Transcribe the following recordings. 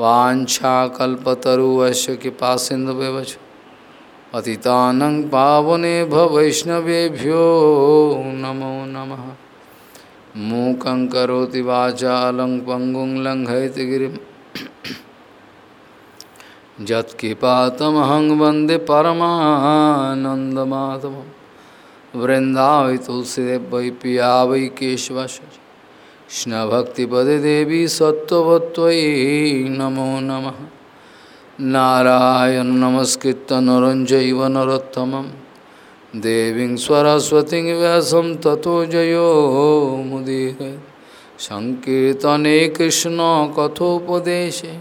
वाछाकल्पतरुश कृपा सिंधु व्यवच पावनेभ्य वैष्णवेभ्यो नमो नमः। मूकं करोति वाचालं, पङ्गुं लङ्घयति गिरिं। यत्कृपातमहं वंदे परमानन्दमाधवं। वृन्दावि वै पिया वै केशवश कृष्णभक्तिपदे देवी सत्त्ववत्त्वयि नमो नमः। नारायण नमस्कृत नरं चैव नरोत्तमं। देवीं सरस्वतीं व्यासं ततो जयो मुदीरे। सङ्कीर्तने कृष्णकथोपदेशे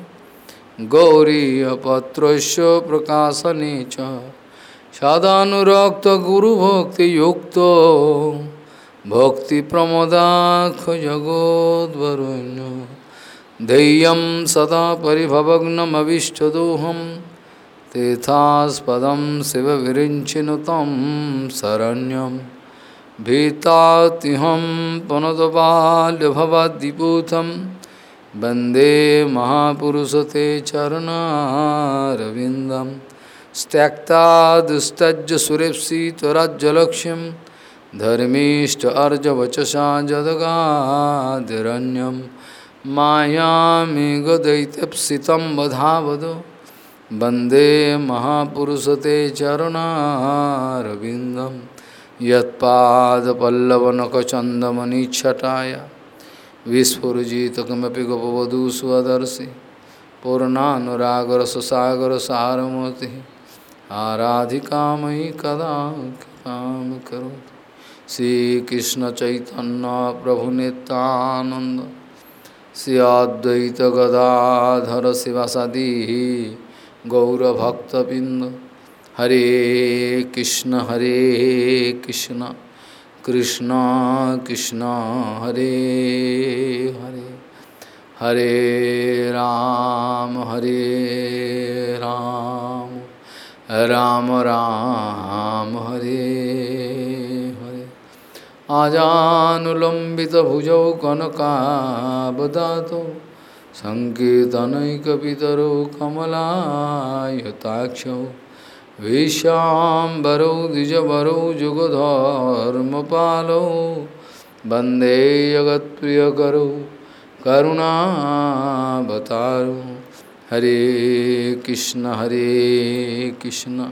गौरीयपत्रस्य प्रकाशने च। सदानुरक्तगुरुभक्तियुक्तो। भक्तिप्रमदाखजगोद्वरुण्य धैर्यं सदा परिभवग्नमविष्टदोहं तेथास्पदं शिवविरिञ्चिनु तं शरण्यं। भीतातिहं पुनतबाल्यभवद्दिपूतं वंदे महापुरुषते चरणारविन्दं त्यक्ता दुस्तज्ज सुरेप्सितराज्यलक्ष्यं धर्मीष्ट अर्जवचसा जदगादिरण्यं मायामेघदैत्यप्सितं वधावद वंदे महापुरुषते चरणारविन्दं। यत्पादपल्लवनखचन्दमनिच्छटाय विस्फुरजितकमपि गपवधू स्वदर्शि पूर्णानुरागरससागरसारमूर्तिः। आराधिका मयि कदा कृपां करोति। श्रीकृष्ण चैतन्य प्रभु नित्यानंद श्री अद्वैत गदाधर शिवासादि गौरभक्तबिंद हरे कृष्ण हरे कृष्ण कृष्ण कृष्ण, हरे हरे। हरे राम हरे राम। राम राम, हरे। आजानुलम्बितभुजौ कनकावदातौ सङ्कीर्तनैकपितरौ कमलायताक्षौ विशाम्बरौ द्विजवरौ जुगधर्मपालौ वंदे जगत्प्रियकरौ करुणावतारौ। हरे कृष्ण हरे कृष्ण।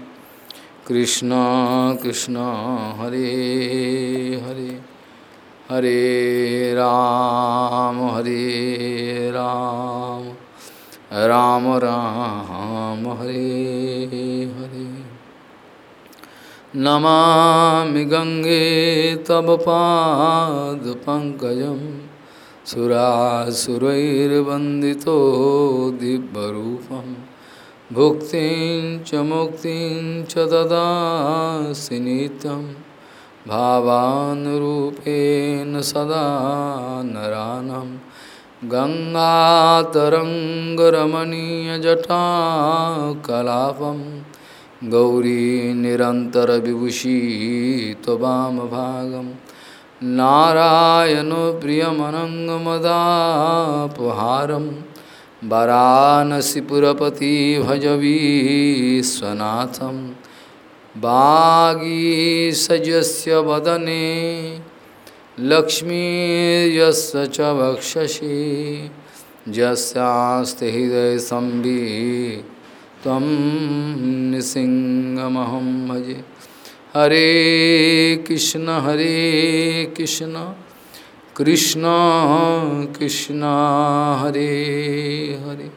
कृष्ण कृष्ण, हरे हरे हरे राम हरे राम राम राम, हरे हरे। नमामि गंगे तव पादपङ्कजं सुरासुरैर्वन्दितो दिव्यरूपम्। भुक्तिं च मुक्तिं च ददासि नित्यं भावानुरूपेण सदा नरानं गङ्गातरङ्गरमणीयजटाकलापं गौरी निरन्तरविभूषी त्ववामभागं नारायणो प्रियमनङ्गमदापहारम् वाराणसीपुरपति भज विश्वनाथं वागीसजस्य वदने, लक्ष्मीर्यस्य च वक्षसि। यस्यास्ति हृदयसंवि त्वं निसिंहमहं भजे। हरे कृष्ण हरे कृष्ण। कृष्ण कृष्ण, हरे हरे।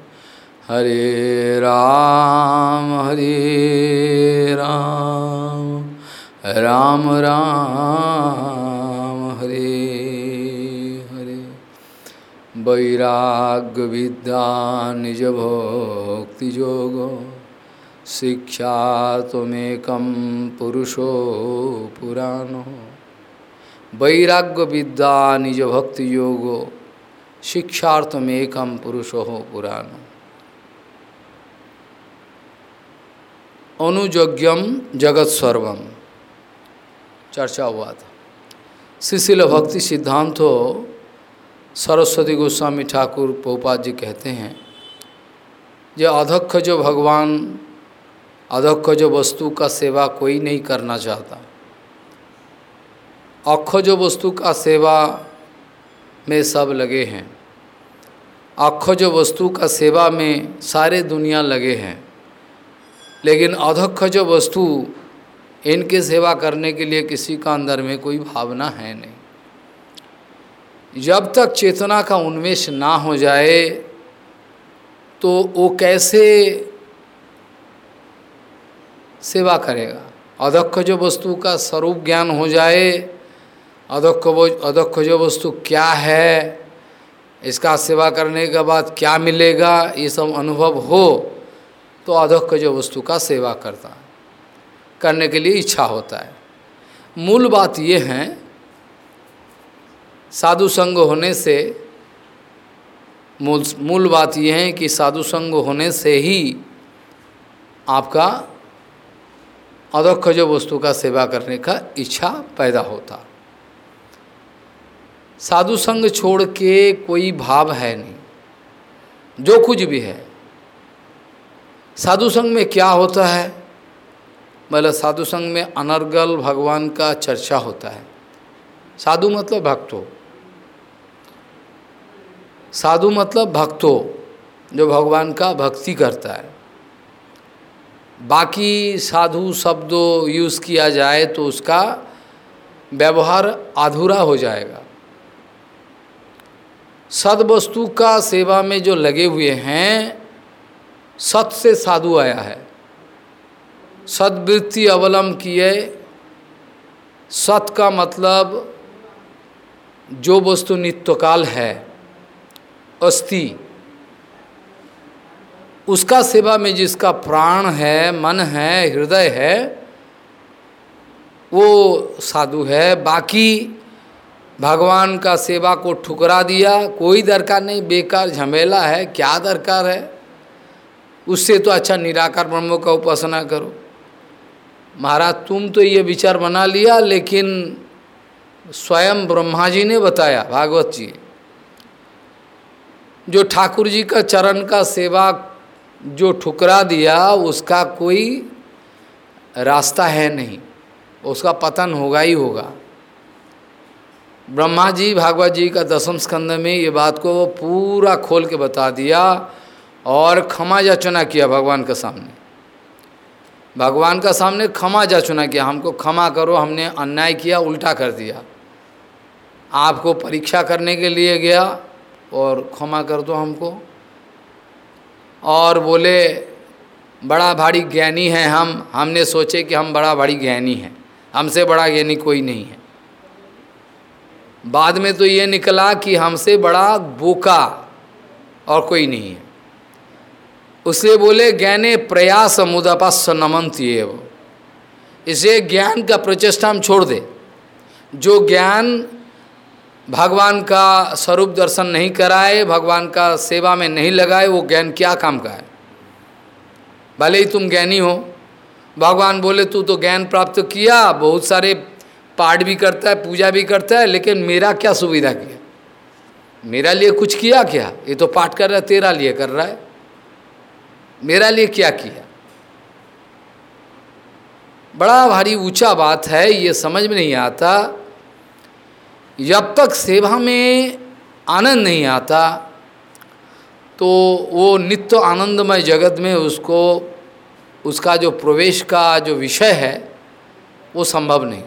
हरे राम हरे राम। राम राम, हरे हरे। वैराग्यविद्या निजभक्तियोगो शिक्षा तमेकम पुरुषो पुराणो। वैराग्य विद्या निज भक्ति योगो शिक्षार्थमेकम पुरुषो पुराणो। अनुयोग्यम जगत सर्वम चर्चा हुआ था शिशिल भक्ति सिद्धांत हो सरस्वती गोस्वामी ठाकुर पोपाद जी कहते हैं जो अधक्ष जो भगवान अधक्ष जो वस्तु का सेवा कोई नहीं करना चाहता। अक्ष जो वस्तु का सेवा में सब लगे हैं। अक्ष जो वस्तु का सेवा में सारे दुनिया लगे हैं। लेकिन अधक्ष जो वस्तु इनके सेवा करने के लिए किसी का अंदर में कोई भावना है नहीं। जब तक चेतना का उन्मेष ना हो जाए तो वो कैसे सेवा करेगा? अधक्ष जो वस्तु का स्वरूप ज्ञान हो जाए अधक्ष अधक्ष जो वस्तु क्या है, इसका सेवा करने के बाद क्या मिलेगा, ये सब अनुभव हो तो अधक्ष जो वस्तु का सेवा करता है। करने के लिए इच्छा होता है। मूल बात ये है, साधु संग होने से, मूल मूल बात यह है कि साधु संग होने से ही आपका अधक्ष जो वस्तु का सेवा करने का इच्छा पैदा होता। साधु संग छोड़ के कोई भाव है नहीं। जो कुछ भी है। साधु संग में क्या होता है? मतलब साधु संग में अनर्गल भगवान का चर्चा होता है। साधु मतलब भक्तो साधु मतलब भक्तो जो भगवान का भक्ति करता है। बाकी साधु शब्दों यूज़ किया जाए तो उसका व्यवहार अधूरा हो जाएगा। सदवस्तु का सेवा में जो लगे हुए हैं, सत से साधु आया है। सदवृत्ति अवलंब किए। सत का मतलब जो वस्तु नित्यकाल है, अस्थि। उसका सेवा में जिसका प्राण है, मन है, हृदय है, वो साधु है। बाकी भगवान का सेवा को ठुकरा दिया। कोई दरकार नहीं, बेकार झमेला है, क्या दरकार है? उससे तो अच्छा निराकार ब्रह्म का उपासना करो। महाराज, तुम तो ये विचार बना लिया, लेकिन स्वयं ब्रह्मा जी ने बताया, भागवत जी। जो ठाकुर जी का चरण का सेवा जो ठुकरा दिया, उसका कोई रास्ता है नहीं। उसका पतन होगा ही होगा। ब्रह्मा जी, भागवत जी का दसम स्कंद में ये बात को पूरा खोल के बता दिया और क्षमा याचना किया भगवान के सामने। भगवान का सामने क्षमा याचना किया, हमको क्षमा करो, हमने अन्याय किया, उल्टा कर दिया। आपको परीक्षा करने के लिए गया और क्षमा कर दो हमको। और बोले, बड़ा भारी ज्ञानी है हम, हमने सोचे कि हम बड़ा भारी ज्ञानी हैं, हमसे बड़ा ज्ञानी कोई नहीं है। बाद में तो ये निकला कि हमसे बड़ा बोका और कोई नहीं है। उसे बोले, ज्ञाने प्रयास मुदापास नमंती वो इसे ज्ञान का प्रचेष्टा हम छोड़ दे। जो ज्ञान भगवान का स्वरूप दर्शन नहीं कराए, भगवान का सेवा में नहीं लगाए, वो ज्ञान क्या काम का है? भले ही तुम ज्ञानी हो। भगवान बोले, तू तो ज्ञान प्राप्त किया, बहुत सारे पाठ भी करता है, पूजा भी करता है, लेकिन मेरा क्या सुविधा किया? मेरा लिए कुछ किया क्या? ये तो पाठ कर रहा है, तेरा लिए कर रहा है। मेरा लिए क्या किया? बड़ा भारी ऊँचा बात है, ये समझ में नहीं आता। जब तक सेवा में आनंद नहीं आता तो वो नित्य आनंदमय जगत में उसको, उसका जो प्रवेश का जो विषय है, वो संभव नहीं।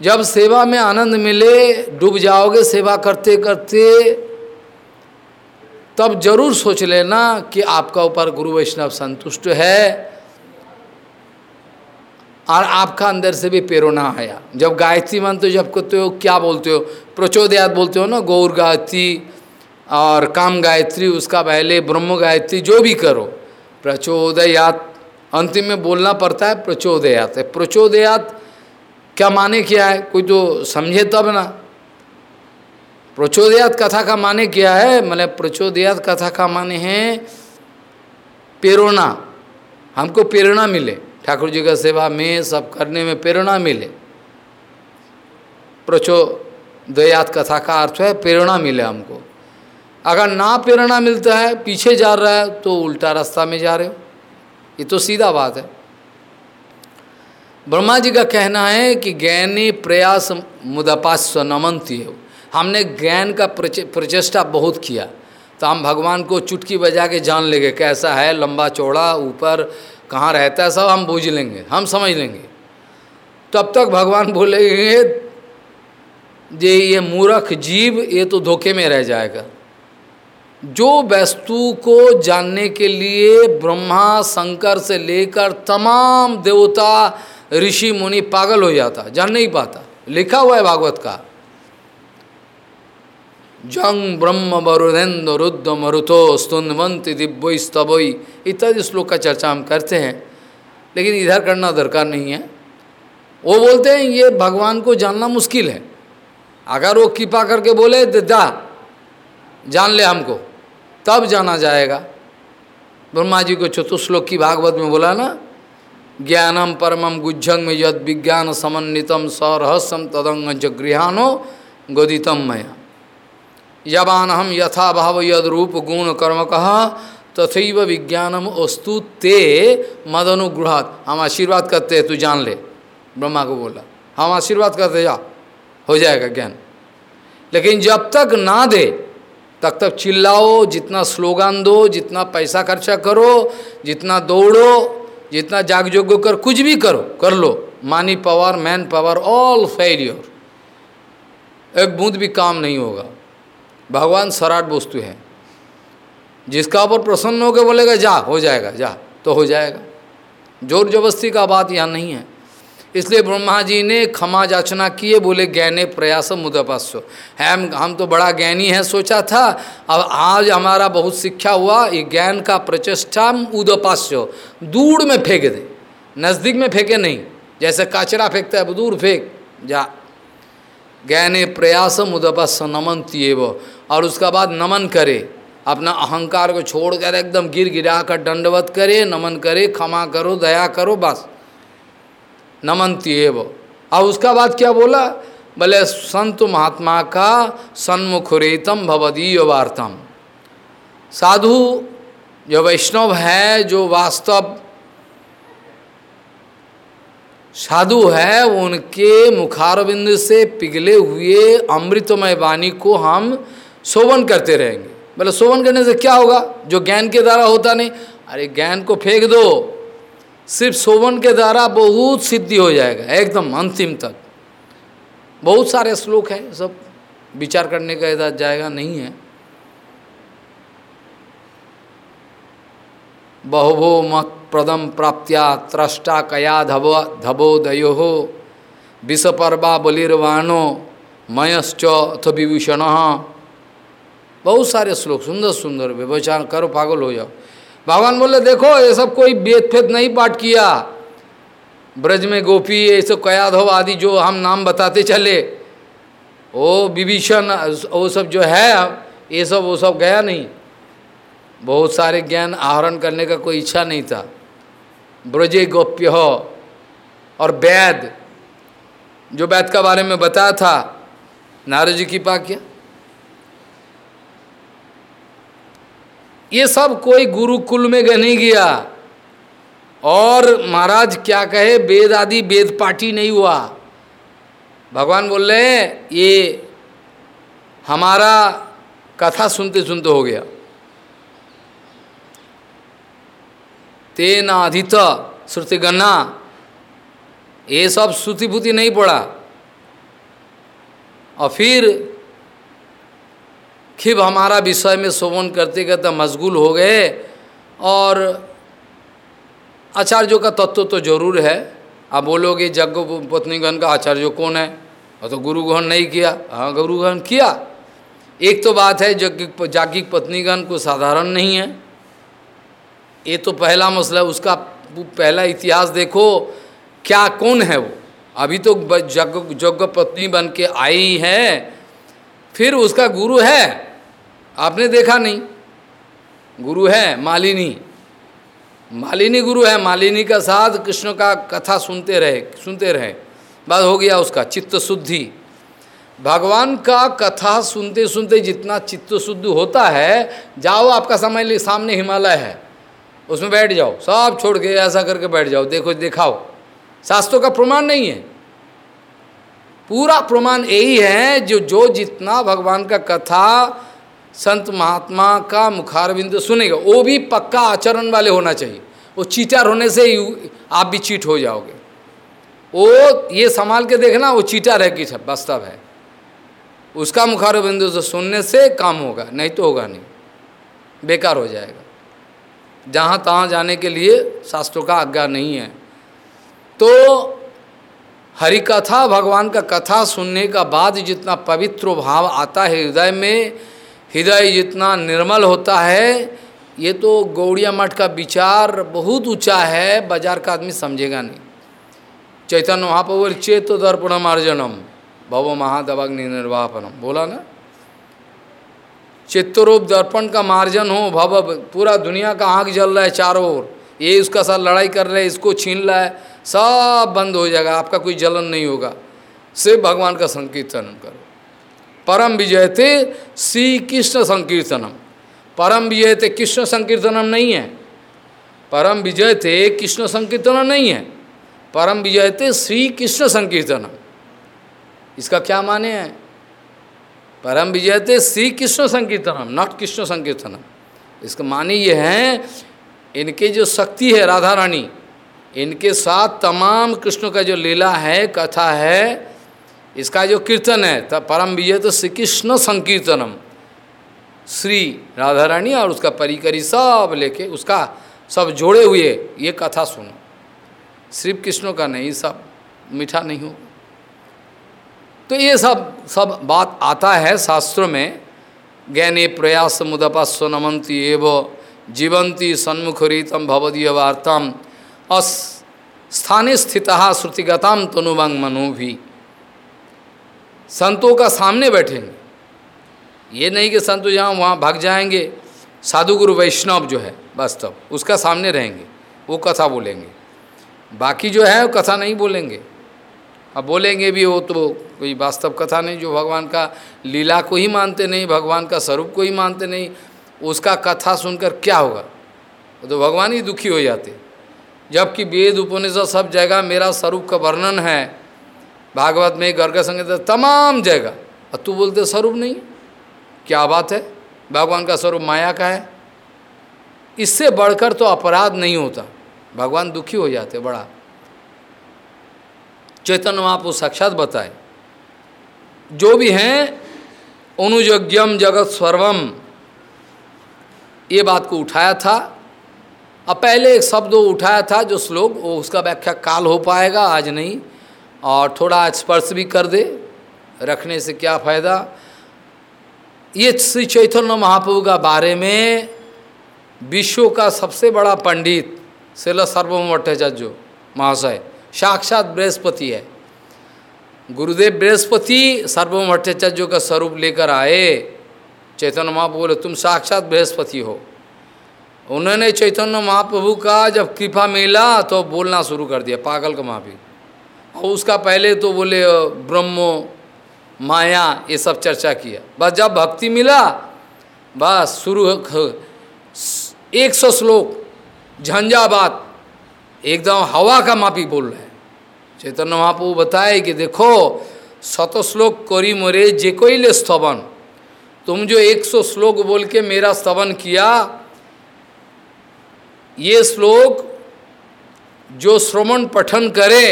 जब सेवा में आनंद मिले, डूब जाओगे सेवा करते करते, तब ज़रूर सोच लेना कि आपका ऊपर गुरु वैष्णव संतुष्ट है और आपका अंदर से भी प्रेरणा आया। जब गायत्री मंत्र जब करते हो, क्या बोलते हो? प्रचोदयात बोलते हो ना, गौर गायत्री और काम गायत्री, उसका पहले ब्रह्म गायत्री, जो भी करो। प्रचोदयात, अंतिम में बोलना पड़ता है, प्रचोदयात प्रचोदयात क्या माने क्या है? कोई तो समझे तब ना। प्रचोदयात कथा का माने क्या है? मतलब प्रचोदयात कथा का माने है प्रेरणा। हमको प्रेरणा मिले। ठाकुर जी का सेवा में, सब करने में प्रेरणा मिले। प्रचोदयात कथा का अर्थ है प्रेरणा मिले हमको। अगर ना प्रेरणा मिलता है, पीछे जा रहा है तो उल्टा रास्ता में जा रहे हो। ये तो सीधा बात है। ब्रह्मा जी का कहना है कि ज्ञानी प्रयास मुदपास्व नमनती हो। हमने ज्ञान का प्रचेष्टा बहुत किया। तो हम भगवान को चुटकी बजा के जान लेंगे कैसा है, लंबा चौड़ा, ऊपर, कहाँ रहता है, सब हम बूझ लेंगे, हम समझ लेंगे। तब तक भगवान बोलेंगे जे ये मूर्ख जीव, ये तो धोखे में रह जाएगा। जो वस्तु को जानने के लिए ब्रह्मा, शंकर से लेकर तमाम देवता ऋषि मुनि पागल हो जाता, जान नहीं पाता। लिखा हुआ है भागवत का। जंग ब्रह्म वरुणेन्द्र रुद्ध मरुतो स्तुन्वंत दिव्य स्तवई इत्यादि श्लोक का चर्चा हम करते हैं, लेकिन इधर करना दरकार नहीं है। वो बोलते हैं, ये भगवान को जानना मुश्किल है। अगर वो कृपा करके बोले जा, जान ले हमको। तब जाना जाएगा। ब्रह्मा जी को चतुश्लोक की भागवत में बोला ना ज्ञानम परमम गुज्जंग में यद विज्ञान समन्वितम सरहस्यम तदंग गृहानो गोदितम मया। यवान हम यथा भाव यद रूप गुण कर्म कहा, तथैव विज्ञानम अस्तु ते मद मदनुग्रहात हम आशीर्वाद करते हैं, तू जान ले। ब्रह्मा को बोला, हम आशीर्वाद करते जा। हो जाएगा ज्ञान। लेकिन जब तक ना दे, तब तक चिल्लाओ, जितना स्लोगान दो, जितना पैसा खर्चा करो, जितना दौड़ो जितना जाग जोग कर कुछ भी करो, कर लो। Money power manpower all failure एक बूंद भी काम नहीं होगा। भगवान सराट वस्तु है। जिसका ऊपर प्रसन्न होकर बोलेगा, जा, हो जाएगा, जा। तो हो जाएगा। ज़ोर जबरस्ती का बात यहाँ नहीं है। इसलिए ब्रह्मा जी ने क्षमा जाचना किए, बोले ज्ञाने प्रयास मुदपास्यो हम हम तो बड़ा ज्ञानी है, सोचा था। अब आज हमारा बहुत शिक्षा हुआ, ये ज्ञान का प्रचेष्टा उदपास्यो दूर में फेंक दे, नज़दीक में फेंके नहीं। जैसे कचरा फेंकता है दूर फेंक, जा। ज्ञाने प्रयास मुदपास्य नमन तीव और उसका बाद नमन करे, अपना अहंकार को छोड़कर एकदम गिर गिरा कर दंडवत करे, नमन करे, क्षमा करो, दया करो, बस। नमनती एव। और उसका बाद क्या बोला? बोले, संत महात्मा का सन्मुख रेतम भवदीय वार्तम साधु जो वैष्णव है, जो वास्तव साधु है, उनके मुखारविंद से पिघले हुए अमृतमय वाणी को हम शोभन करते रहेंगे। बोले, शोभन करने से क्या होगा? जो ज्ञान के द्वारा होता नहीं। अरे, ज्ञान को फेंक दो। सिर्फ़ शोभन के द्वारा बहुत सिद्धि हो जाएगा, एकदम अंतिम तक। बहुत सारे श्लोक हैं, सब विचार करने का इधर जाएगा, नहीं है। बहुभो मत प्रदम प्राप्त्या त्रष्टा कया धबो धबोदयो विषपर्वा बलिर्वाणो मयश्च अथ विभूषण। बहुत सारे श्लोक सुंदर सुंदर विभूषण करो, पागल हो जाओ। भगवान बोले, देखो, ये सब कोई वेद फेद नहीं पाठ किया। ब्रज में गोपी, ये सब कयाधव आदि जो हम नाम बताते चले वो विभीषण, वो सब जो है, ये सब, वो सब गया नहीं। बहुत सारे ज्ञान आहरण करने का कोई इच्छा नहीं था। ब्रजे गोप्य हो और वैद जो वैद का बारे में बताया था, नारद जी की पाक्य ये सब कोई गुरुकुल में नहीं गया। और महाराज क्या कहे? वेद आदि वेद पाठी नहीं हुआ। भगवान बोल रहे हैं, ये हमारा कथा सुनते सुनते हो गया। तेना अधित श्रुति गन्ना ये सब श्रुतिभूति नहीं पड़ा और फिर खिब हमारा विषय में शोभन करते करते मशगूल हो गए। और आचार्यों का तत्व तो ज़रूर है। आप बोलोगे, जग पत्नीगण का आचार्य कौन है? और तो गुरुगहन नहीं किया। हाँ गुरुगहन किया। एक तो बात है, जग, जागिक पत्नीगण को साधारण नहीं है। ये तो पहला मसला उसका पहला इतिहास देखो, क्या कौन है वो? अभी तो जग जग पत्नी बन के आई है, फिर उसका गुरु है। आपने देखा नहीं। गुरु है मालिनी। मालिनी गुरु है, मालिनी का साथ कृष्ण का कथा सुनते रहे सुनते रहे। बात हो गया उसका चित्त शुद्धि भगवान का कथा सुनते सुनते जितना चित्त शुद्ध होता है, जाओ आपका समय सामने हिमालय है। उसमें बैठ जाओ, सब छोड़ के ऐसा करके बैठ जाओ, देखो, दिखाओ। शास्त्रों का प्रमाण नहीं है। पूरा प्रमाण यही है जो जो जितना भगवान का कथा संत महात्मा का मुखारबिंद सुनेगा, वो भी पक्का आचरण वाले होना चाहिए। वो चीटर होने से आप भी चीट हो जाओगे। वो ये संभाल के देखना, वो चीटर है कि वास्तव है। उसका मुखार बिंदु सुनने से काम होगा, नहीं तो होगा नहीं। बेकार हो जाएगा। जहाँ तहाँ जाने के लिए शास्त्रों का आज्ञा नहीं है। तो हरि कथा भगवान का कथा सुनने का बाद जितना पवित्र भाव आता है हृदय में हृदय जितना निर्मल होता है, ये तो गौड़िया मठ का विचार बहुत ऊँचा है, बाज़ार का आदमी समझेगा नहीं। चैतन्य महापवर चेत दर्पणम अर्जनम, भव महादवग्नि निर्वापनम बोला ना? चित्तरूप दर्पण का मार्जन हो, भव, पूरा दुनिया का आँख जल रहा है चारों ओर। ये उसका साथ लड़ाई कर रहे हैं इसको छीन रहा है, सब बंद हो जाएगा, आपका कोई जलन नहीं होगा। सिर्फ़ भगवान का संकीर्तन करो। परम विजय थे श्री कृष्ण संकीर्तनम। परम विजय थे कृष्ण संकीर्तनम नहीं है। परम विजय थे कृष्ण संकीर्तनम नहीं है। परम विजय थे श्री कृष्ण संकीर्तनम। इसका क्या माने है? परम विजयते श्री कृष्ण संकीर्तनम नॉट कृष्ण संकीर्तनम। इसका माने ये है, इनके जो शक्ति है राधा रानी, इनके साथ तमाम कृष्ण का जो लीला है, कथा है इसका जो कीर्तन है तब परम विजय तो श्री कृष्ण संकीर्तनम। श्री राधा रानी और उसका परिकरी सब लेके उसका सब जोड़े हुए ये कथा सुनो। सिर्फ़ कृष्ण का नहीं, सब मीठा नहीं हो तो ये सब सब बात आता है शास्त्रों में। ज्ञाने प्रयास मुदपा सोनमंती एव जीवंती सन्मुखरीतम भवदीय वार्ताम। अस स्थाने स्थित श्रुतिगताम तनुवंग मनु भी संतों का सामने बैठेंगे ये नहीं कि संत जहाँ वहाँ भाग जाएँगे। साधु गुरु वैष्णव जो है वास्तव उसका सामने रहेंगे, वो कथा बोलेंगे। बाकी जो है, वो कथा नहीं बोलेंगे। अब बोलेंगे भी, वो तो कोई वास्तव कथा नहीं, जो भगवान का लीला को ही मानते नहीं, भगवान का स्वरूप को ही मानते नहीं, उसका कथा सुनकर क्या होगा? तो भगवान ही दुखी हो जाते। जबकि वेद, उपनिषद सब जगह मेरा स्वरूप का वर्णन है। भागवत में गर्ग संगीत तमाम जगह। और तू बोलते स्वरूप नहीं क्या बात है? भगवान का स्वरूप माया का है। इससे बढ़कर तो अपराध नहीं होता। भगवान दुखी हो जाते बड़ा। चैतन्य महापु साक्षात बताए। जो भी हैं अनुयोग्यम जगत सर्वम। ये बात को उठाया था। अब पहले एक शब्द उठाया था जो श्लोक, वो उसका व्याख्या काल हो पाएगा, आज नहीं। और थोड़ा स्पर्श भी कर दे, रखने से क्या फ़ायदा? ये श्री चैतन्य महाप्रभु का बारे में विश्व का सबसे बड़ा पंडित शिल सर्वम भट्टाचार्य महाशय, साक्षात बृहस्पति है। गुरुदेव बृहस्पति सार्वभौम भट्टाचार्य का स्वरूप लेकर आए। चैतन्य महाप्रभु बोले, तुम साक्षात बृहस्पति हो। उन्होंने चैतन्य महाप्रभु का जब कृपा मिला तो बोलना शुरू कर दिया, पागल का महावी और उसका पहले तो बोले ब्रह्मो, माया, ये सब चर्चा किया। बस जब भक्ति मिला, बस शुरू एक सौ श्लोक, झंझाबाद, एकदम हवा का मापी बोल रहे हैं। चैतन्य महाप्रभु बताए कि देखो शत श्लोक करी मरे जे कोई ले स्तवन। तुम जो एक सौ श्लोक बोल के मेरा स्तवन किया, ये श्लोक जो श्रवण पठन करे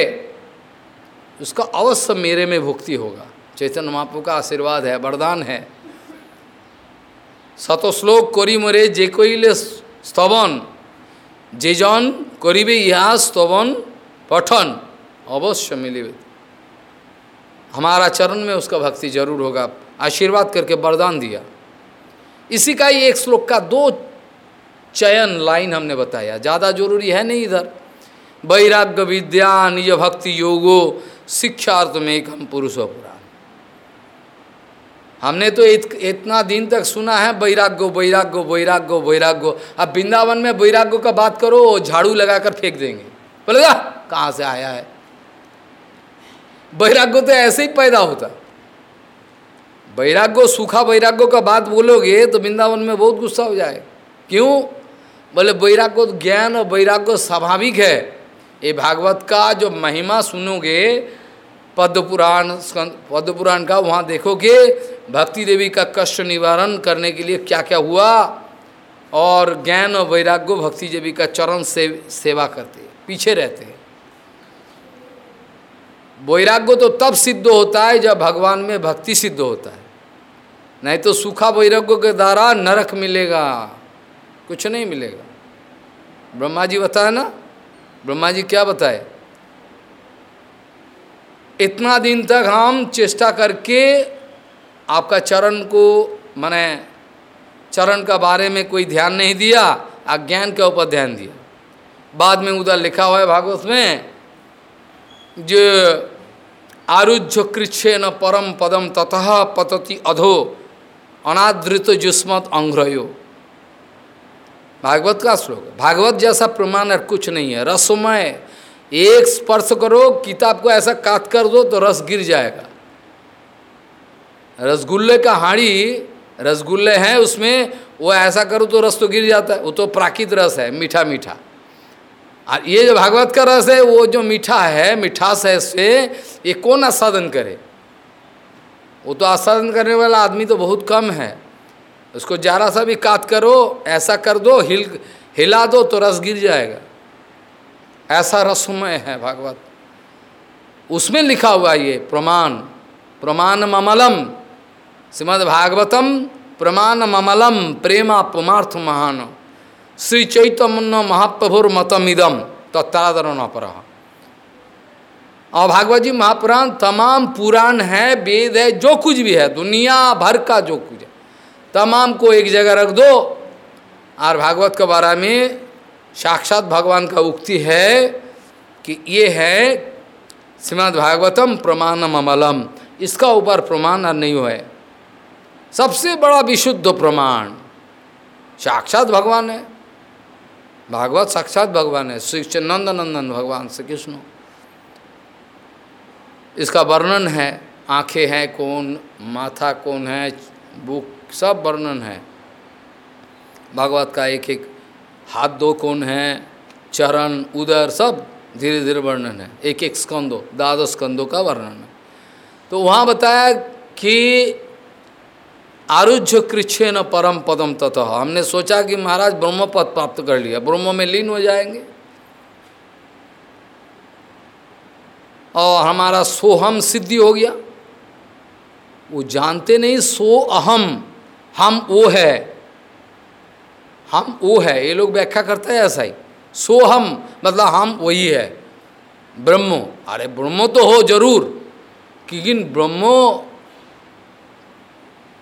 उसका अवश्य मेरे में भुक्ति होगा चैतन्य महाप्रभु का आशीर्वाद है वरदान है शत श्लोक करी मरे जे कोई ले स्तवन যে জন করিবে ইহা স্তবন पठन अवश्य मिले हमारा चरण में उसका भक्ति जरूर होगा आशीर्वाद करके वरदान दिया इसी का ही एक श्लोक का दो चयन लाइन हमने बताया ज़्यादा जरूरी है नहीं इधर वैराग्य विद्या निज भक्ति योगो शिक्षार्थ में एक हम पुरुषो पुराण। हमने तो इत, इतना दिन तक सुना है वैराग्य वैराग्य वैराग्य वैराग्य अब वृंदावन में वैराग्य का बात करो झाड़ू लगाकर फेंक देंगे। बोलेगा कहाँ से आया है? वैराग्य तो ऐसे ही पैदा होता। वैराग्य सूखा वैराग्य का बात बोलोगे तो वृंदावन में बहुत गुस्सा हो जाए। क्यों? बोले वैराग्य ज्ञान और वैराग्य स्वाभाविक है। ये भागवत का जो महिमा सुनोगे पद्म पुराण पद्म पुराण का, वहाँ देखोगे भक्ति देवी का कष्ट निवारण करने के लिए क्या क्या हुआ और ज्ञान और वैराग्य भक्ति देवी का चरण से, सेवा करते, पीछे रहते। हैं वैराग्य तो तब सिद्ध होता है जब भगवान में भक्ति सिद्ध होता है। नहीं तो सूखा वैराग्य के द्वारा नरक मिलेगा, कुछ नहीं मिलेगा। ब्रह्मा जी बताए ना ब्रह्मा जी क्या बताए? इतना दिन तक हम चेष्टा करके आपका चरण को, मैंने चरण का बारे में कोई ध्यान नहीं दिया, अज्ञान के ऊपर ध्यान दिया। बाद में उधर लिखा हुआ है भागवत में, जो आरुझ कृच्छे न परम पदम ततः पतति अधो, अनादृत जुस्मत अंग्रयो भागवत का श्लोक। भागवत जैसा प्रमाण और कुछ नहीं है। रसमय, एक स्पर्श करो, किताब को ऐसा काट कर दो तो रस गिर जाएगा। रसगुल्ले का हाड़ी, रसगुल्ले हैं उसमें, वो ऐसा करो तो रस तो गिर जाता है। वो तो प्राकृत रस है, मीठा मीठा। और ये जो भागवत का रस है, वो जो मीठा है, मिठास है इससे, ये कौन आस्वादन करे? वो तो आस्वादन करने वाला आदमी तो बहुत कम है। उसको ज़रा सा भी काट करो, ऐसा कर दो, हिल, हिला दो तो रस गिर जाएगा। ऐसा रसमय है भागवत। उसमें लिखा हुआ ये प्रमाण प्रमाण ममलम, श्रीमद भागवतम, प्रमाण ममलम, प्रेमा पुमार्थ महान, श्री चैतन्य महाप्रभुर मतमिदम तत्तादर न पर और भागवत जी महापुराण तमाम पुराण है, वेद है, जो कुछ भी है, दुनिया भर का जो कुछ है। तमाम को एक जगह रख दो। और भागवत के बारे में साक्षात भगवान का उक्ति है कि ये है श्रीमद भागवतम प्रमाण अमलम। इसका ऊपर प्रमाण और नहीं हुआ सबसे बड़ा विशुद्ध प्रमाण साक्षात भगवान है। भागवत साक्षात भगवान है। श्री नंद नंदन भगवान श्री कृष्ण। इसका वर्णन है, आँखें हैं कौन, माथा कौन है, बुक सब वर्णन है। भागवत का एक एक हाथ दो कौन है, चरण, उदर सब धीरे धीरे वर्णन है। एक एक स्कंदों, द्वादश स्कंदों का वर्णन है। तो वहाँ बताया कि आरुज्य कृष्य न परम पदम ततः। हमने सोचा कि महाराज ब्रह्म पद प्राप्त कर लिया। ब्रह्म में लीन हो जाएँगे। और हमारा सोहम सिद्धि हो गया। वो जानते नहीं सो अहम। हम वो है। हम वो है। ये लोग व्याख्या करते हैं ऐसा ही। सो हम मतलब हम वही है। ब्रह्मो। अरे ब्रह्मो तो हो ज़रूर, लेकिन ब्रह्मो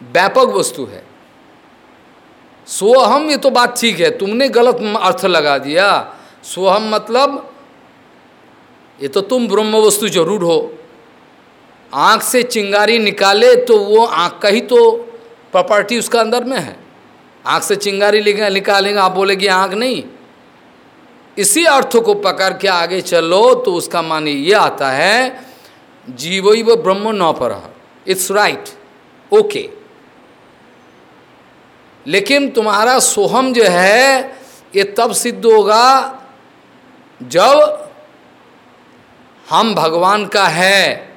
व्यापक वस्तु है। सोहम ये तो बात ठीक है। तुमने गलत अर्थ लगा दिया। सोहम मतलब ये तो तुम ब्रह्म वस्तु ज़रूर हो। आँख से चिंगारी निकाले तो वो आँख का ही तो प्रॉपर्टी उसका अंदर में है। आँख से चिंगारी निकालेंगे, आप बोलेगी आँख नहीं। इसी अर्थ को पकड़ के आगे चलो तो उसका मान ये आता है जीव व ब्रह्म न पर इट्स राइट ओके लेकिन तुम्हारा सोहम जो है, ये तब सिद्ध होगा जब हम भगवान का है।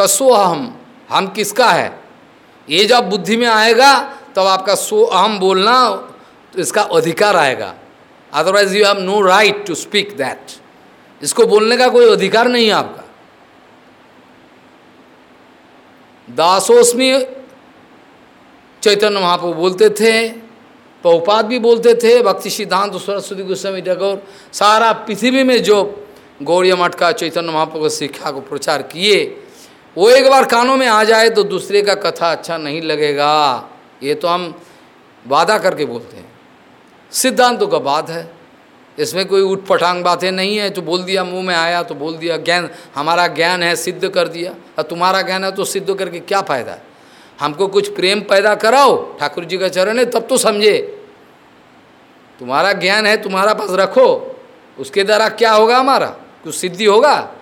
कसो हम हम किसका है? ये जब बुद्धि में आएगा, तब तो आपका सो अहम बोलना तो इसका अधिकार आएगा। Otherwise you have no right to speak that इसको बोलने का कोई अधिकार नहीं है आपका। दासोस्मी चैतन्य महाप्रभु बोलते थे पहुपात भी बोलते थे, भक्ति सिद्धांत, सरस्वती गोस्वामी, टैगोर, सारा पृथ्वी में जो गौड़िया मठ का चैतन्य महाप्रभु शिक्षा को प्रचार किए वो एक बार कानों में आ जाए तो दूसरे का कथा अच्छा नहीं लगेगा। ये तो हम वादा करके बोलते हैं। सिद्धांतों का बात है। इसमें कोई उठ पटांग बातें नहीं है। तो बोल दिया, मुँह में आया तो बोल दिया, ज्ञान, हमारा ज्ञान है, सिद्ध कर दिया। और तुम्हारा ज्ञान है तो सिद्ध करके क्या फ़ायदा है? हमको कुछ प्रेम पैदा कराओ, ठाकुर जी का चरण है, तब तो समझे। तुम्हारा ज्ञान है, तुम्हारा पास रखो। उसके द्वारा क्या होगा हमारा? कुछ सिद्धि होगा?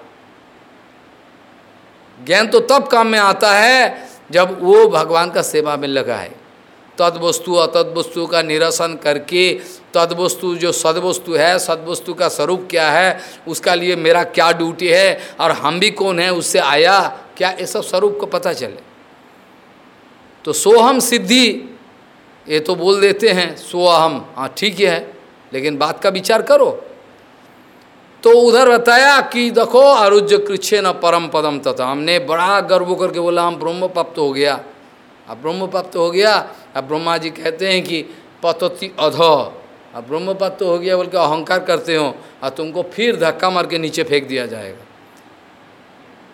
ज्ञान तो तब काम में आता है जब वो भगवान का सेवा में लगा है। तद वस्तु अतद वस्तु का निरसन करके तद वस्तु जो सदवस्तु है, सदवस्तु का स्वरूप क्या है, उसका लिए मेरा क्या ड्यूटी है और हम भी कौन है, उससे आया, क्या ये सब स्वरूप को पता चले? तो सोहम सिद्धि, ये तो बोल देते हैं, सोहम। हाँ ठीक है, लेकिन बात का विचार करो। तो उधर बताया कि देखो, आरुज्य कृष्ण न परम पदम तथा। हमने बड़ा गर्व करके बोला, हम ब्रह्म प्राप्त हो गया। अब ब्रह्म प्राप्त हो गया, अब ब्रह्मा जी कहते हैं कि पतोति अध। अब ब्रह्म प्राप्त हो गया बोल के अहंकार करते हो और तुमको फिर धक्का मार के नीचे फेंक दिया जाएगा।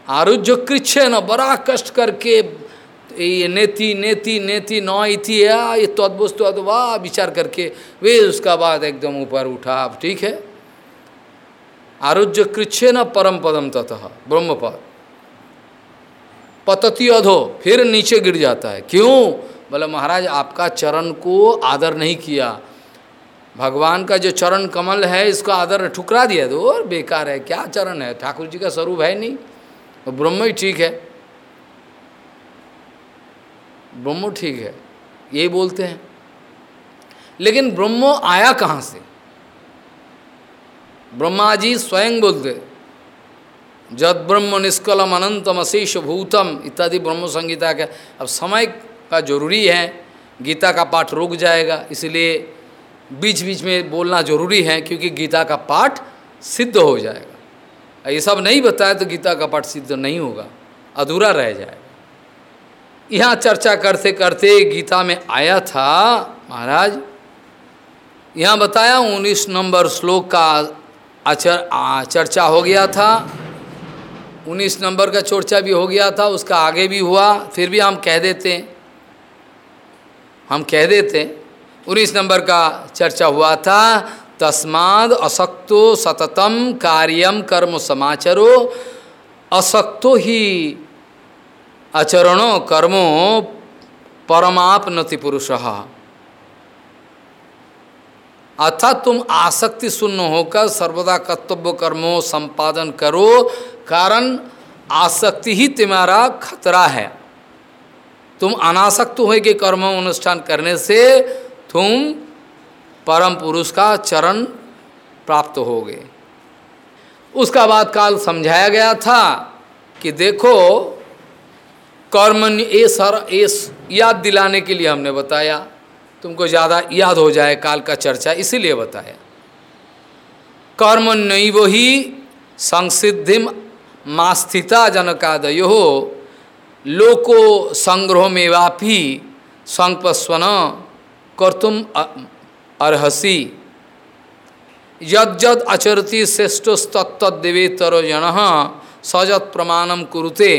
आरुज्य कृष्ण न बड़ा कष्ट करके, ये नेति नेति नेति, नौ इति है ये तद्वस्तु अथवा विचार करके वे उसका बाद एकदम ऊपर उठा। अब ठीक है? आरोग्य कृच्छे न परम पदम ततः ब्रह्म पद पतति अधो, फिर नीचे गिर जाता है। क्यों? बोले, महाराज, आपका चरण को आदर नहीं किया। भगवान का जो चरण कमल है, इसको आदर ठुकरा दिया तो और बेकार है, क्या चरण है? ठाकुर जी का स्वरूप है नहीं। तो ब्रह्म ही ठीक है। ब्रह्म ठीक है यही बोलते हैं। लेकिन ब्रह्मो आया कहाँ से? ब्रह्मा जी स्वयं बोलते, जद ब्रह्म निष्कलम अनंतम अशेष भूतम, इत्यादि ब्रह्म संगीता के। अब समय का ज़रूरी है, गीता का पाठ रुक जाएगा, इसलिए बीच बीच में बोलना ज़रूरी है, क्योंकि गीता का पाठ सिद्ध हो जाएगा। ये सब नहीं बताया तो गीता का पाठ सिद्ध नहीं होगा, अधूरा रह जाएगा। यहाँ चर्चा करते करते गीता में आया था, महाराज, यहाँ बताया उन्नीस नंबर श्लोक का आचर चर्चा हो गया था। उन्नीस नंबर का चर्चा भी हो गया था, उसका आगे भी हुआ, फिर भी हम कह देते हम कह देते उन्नीस नंबर का चर्चा हुआ था, तस्माद असक्तो सततम कार्यम कर्म समाचरो, असक्तो ही आचरणो कर्मो परमापनति पुरुष। अर्थात तुम आसक्ति शून्य होकर सर्वदा कर्तव्य कर्मों संपादन करो, कारण आसक्ति ही तुम्हारा खतरा है। तुम अनासक्त हो के कर्म अनुष्ठान करने से, तुम परम पुरुष का चरण प्राप्त होगे। उसका बाद काल समझाया गया था कि देखो कर्म ये सर, ये याद दिलाने के लिए हमने बताया। तुमको ज़्यादा याद हो जाए काल का चर्चा, इसीलिए बताया। कर्म नैव ही संसिद्धि मास्थिता जनकादयो लोको संग्रह में वापी संपस्वन कर्तुम अर्हसी। यद आचरती श्रेष्ठस्तत्देवेतर जन सजत प्रमाणम कुरुते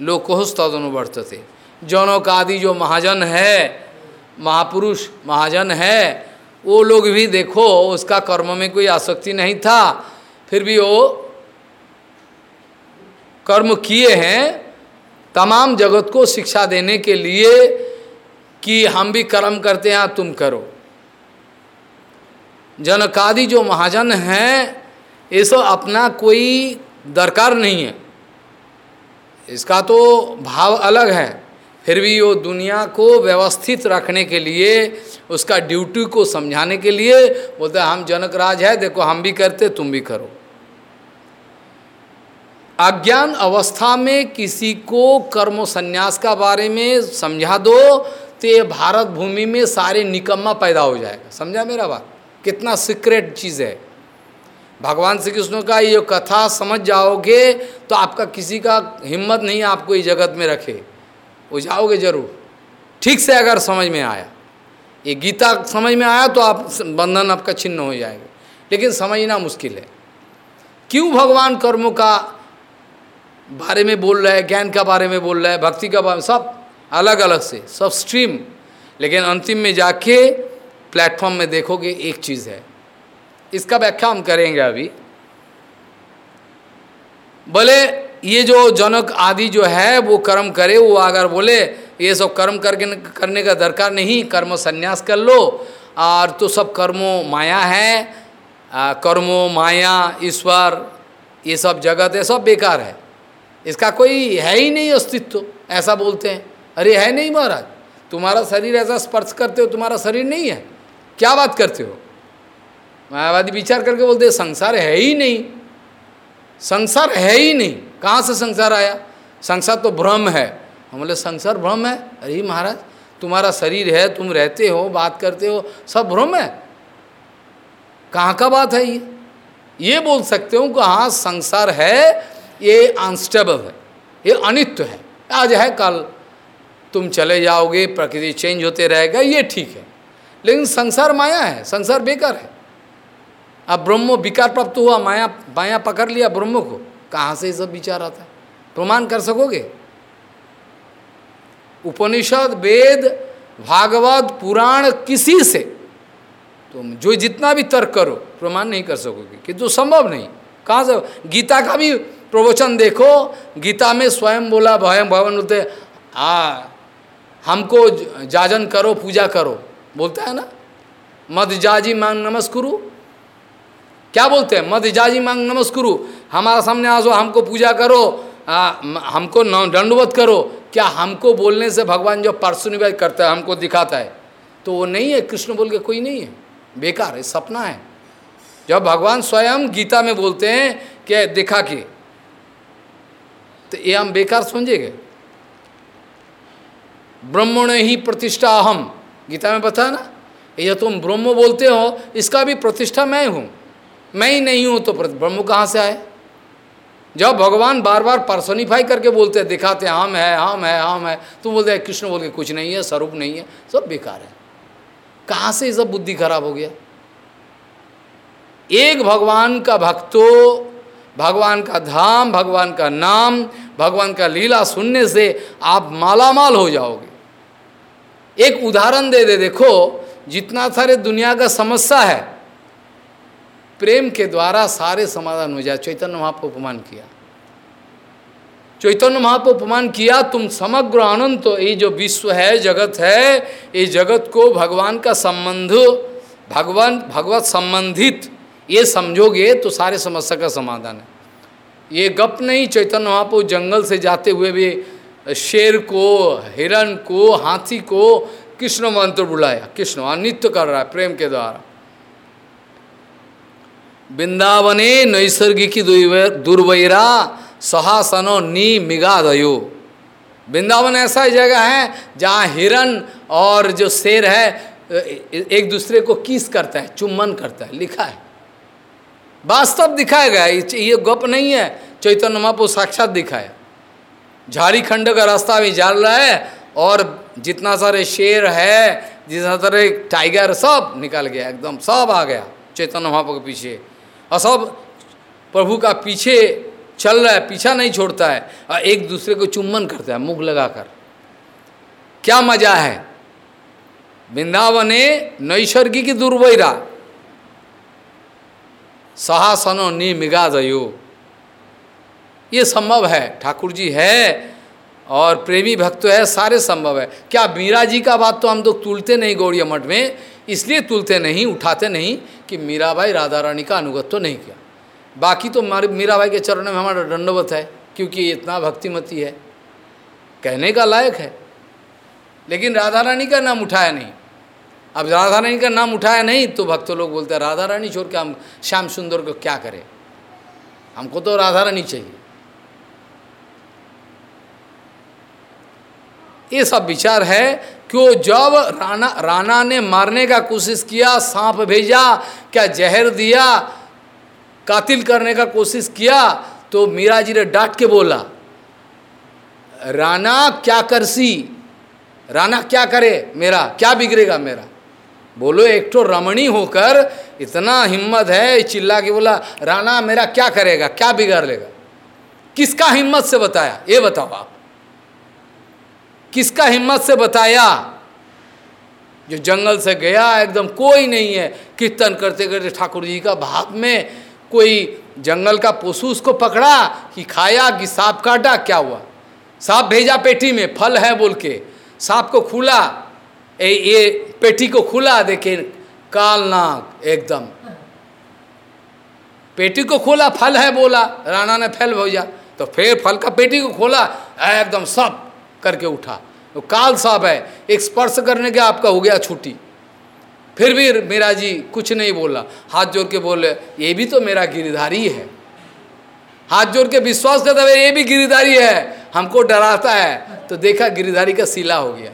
लोकोस्तद अनुवर्तते जनक आदि जो महाजन है महापुरुष, महाजन है, वो लोग भी देखो, उसका कर्म में कोई आसक्ति नहीं था। फिर भी वो कर्म किए हैं, तमाम जगत को शिक्षा देने के लिए कि हम भी कर्म करते हैं, तुम करो। जनकादि जो महाजन हैं, ये सब अपना कोई दरकार नहीं है। इसका तो भाव अलग है। फिर भी वो दुनिया को व्यवस्थित रखने के लिए, उसका ड्यूटी को समझाने के लिए बोलते हम जनक राज है, देखो हम भी करते, तुम भी करो। अज्ञान अवस्था में किसी को कर्म संन्यास का बारे में समझा दो तो ये भारत भूमि में सारे निकम्मा पैदा हो जाएगा। समझा मेरा बात? कितना सीक्रेट चीज़ है। भगवान श्री कृष्ण का ये कथा समझ जाओगे तो आपका किसी का हिम्मत नहीं आपको इस जगत में रखे। वो जाओगे ज़रूर। ठीक से अगर समझ में आया। ये गीता समझ में आया तो आप बंधन आपका छिन्न हो जाएगा। लेकिन समझना मुश्किल है। क्यों भगवान कर्मों का बारे में बोल रहा है, ज्ञान का बारे में बोल रहा है, भक्ति का बारे सब अलग अलग से, सब स्ट्रीम लेकिन अंतिम में जाके प्लेटफॉर्म में देखोगे एक चीज़ है। इसका व्याख्या हम करेंगे अभी। बोले ये जो जनक आदि जो है, वो कर्म करे, वो अगर बोले, ये सब कर्म करके करने का दरकार नहीं, कर्म संन्यास कर लो। और तो सब कर्मों माया है कर्मों माया, ईश्वर, ये सब जगत है, सब बेकार है। इसका कोई है ही नहीं अस्तित्व, ऐसा बोलते हैं। अरे, है नहीं महाराज, तुम्हारा शरीर ऐसा स्पर्श करते हो, तुम्हारा शरीर नहीं है। क्या बात करते हो? मायावादी विचार करके बोलते संसार है ही नहीं। संसार है ही नहीं। कहाँ से संसार आया? संसार तो भ्रम है। हम बोले, संसार भ्रम है? अरे महाराज, तुम्हारा शरीर है, तुम रहते हो, बात करते हो, सब भ्रम है। कहाँ का बात है ये? ये बोल सकते हो कि हाँ संसार है, ये अनस्टेबल है, ये अनित्य है। आज है कल। तुम चले जाओगे, प्रकृति चेंज होते रहेगा, ये ठीक है। लेकिन संसार माया है, संसार बेकार है। अब ब्रह्म विकार प्राप्त हुआ, माया माया पकड़ लिया ब्रह्म को। कहाँ से ये सब विचार आता? है प्रमाण कर सकोगे? उपनिषद, वेद, भागवत, पुराण किसी से तुम जो जितना भी तर्क करो, प्रमाण नहीं कर सकोगे कि तो संभव नहीं। कहाँ से? गीता का भी प्रवचन देखो। गीता में स्वयं बोला भयम भवन बोलते आ, हमको जाजन करो, पूजा करो। बोलता है ना? मद जाजी मांग नमस्कुरु। क्या बोलते हैं? मत इजाजी मांग नमस्कुरु। हमारा सामने आ जाओ हमको पूजा करो। आ, हमको दंडवत करो। क्या हमको बोलने से भगवान जो पर्सनिफाई करता है हमको दिखाता है? तो वो नहीं है कृष्ण बोल के कोई नहीं है। बेकार है सपना है। जब भगवान स्वयं गीता में बोलते हैं कि दिखा के तो ये हम बेकार समझेंगे। ब्रह्मण ही प्रतिष्ठा अहम। गीता में बता ना? ये तुम ब्रह्म बोलते हो इसका भी प्रतिष्ठा मैं हूँ। मैं ही नहीं हूँ तो ब्रह्म कहाँ से आए? जब भगवान बार बार पर्सोनिफाई करके बोलते हैं, दिखाते हैं, हम है हम है हम है तो बोलते हैं, कृष्ण बोल के कुछ नहीं है, स्वरूप नहीं है, सब बेकार है। कहाँ से ये सब बुद्धि खराब हो गया? एक भगवान का भक्तो, भगवान का धाम, भगवान का नाम, भगवान का लीला सुनने से आप मालामाल हो जाओगे। एक उदाहरण दे दे, देखो, जितना सारे दुनिया का समस्या है प्रेम के द्वारा सारे समाधान हो जाए। चैतन्य महाप उपमान किया। चैतन्य महाप उपमान किया, तुम समग्र आनंद तो ये जो विश्व है, जगत है, ये जगत को भगवान का संबंध, भगवान, भगवत संबंधित, ये समझोगे तो सारे समस्या का समाधान है। ये गप नहीं, चैतन्य महापो जंगल से जाते हुए भी शेर को, हिरण को, हाथी को कृष्ण मंत्र बुलाया। कृष्ण नित्य कर रहा है प्रेम के द्वारा। वृंदावने नैसर्गिकी दुर्वैरा सहासनो नी मिगादयो। वृंदावन ऐसा जगह है जहाँ हिरण और जो शेर है, एक दूसरे को किस करता है, चुम्बन करता है, लिखा है। वास्तव दिखाया गया ये गप नहीं है, चैतन्य महापो साक्षात दिखाया। झारीखंड का रास्ता भी जा रहा है और जितना सारे शेर है, जितना सारे टाइगर सब निकल गया, एकदम सब आ गया, चैतन्य महापो के पीछे। और सब प्रभु का पीछे चल रहा है, पीछा नहीं छोड़ता है और एक दूसरे को चुम्बन करता है, मुख लगाकर। क्या मज़ा है? वृंदावने नैसर्गिक दुर्वैरा। सहासनो निमिगादयो ये संभव है, ठाकुर जी है और प्रेमी भक्त है, सारे संभव है। क्या मीरा जी का बात तो हम तो तुलते नहीं गौड़िया मठ में। इसलिए तुलते नहीं, उठाते नहीं कि मीराबाई राधा रानी का अनुगत तो नहीं किया। बाकी तो मीराबाई के चरणों में हमारा दंडवत है, क्योंकि इतना भक्तिमती है। कहने का लायक है, लेकिन राधा रानी का नाम उठाया नहीं। अब राधा रानी का नाम उठाया नहीं तो भक्त लोग बोलते हैं राधा रानी छोड़ के हम श्याम सुंदर को क्या करें? हमको तो राधा रानी चाहिए। ये सब विचार है क्यों? जब राणा राणा ने मारने का कोशिश किया, सांप भेजा, क्या जहर दिया, कातिल करने का कोशिश किया तो मीरा जी ने डांट के बोला, राणा, क्या करसी? राणा, क्या करे मेरा? क्या बिगड़ेगा मेरा? बोलो, एक तो रमणी होकर इतना हिम्मत है, चिल्ला के बोला, राणा, मेरा क्या करेगा? क्या बिगाड़ लेगा? किसका हिम्मत से बताया? ये बताओ आप। किसका हिम्मत से बताया? जो जंगल से गया एकदम कोई नहीं है। कीर्तन करते करते ठाकुर जी का भाग में कोई जंगल का पशु उसको पकड़ा कि खाया कि सांप काटा क्या हुआ? सांप भेजा पेटी में फल है बोल के। सांप को खुला ए, ये पेटी को खुला देखे काल नाक एकदम। पेटी को खोला फल है बोला राणा ने फैल भैया तो फिर फल का पेटी को खोला एकदम सब करके उठा। तो काल साहब है, एक स्पर्श करने के आपका हो गया छुट्टी। फिर भी मेरा जी कुछ नहीं बोला। हाथ जोड़ के बोले, ये भी तो मेरा गिरधारी है। हाथ जोड़ के विश्वास करता है, ये भी गिरधारी है। हमको डराता है। तो देखा गिरधारी का सीला हो गया।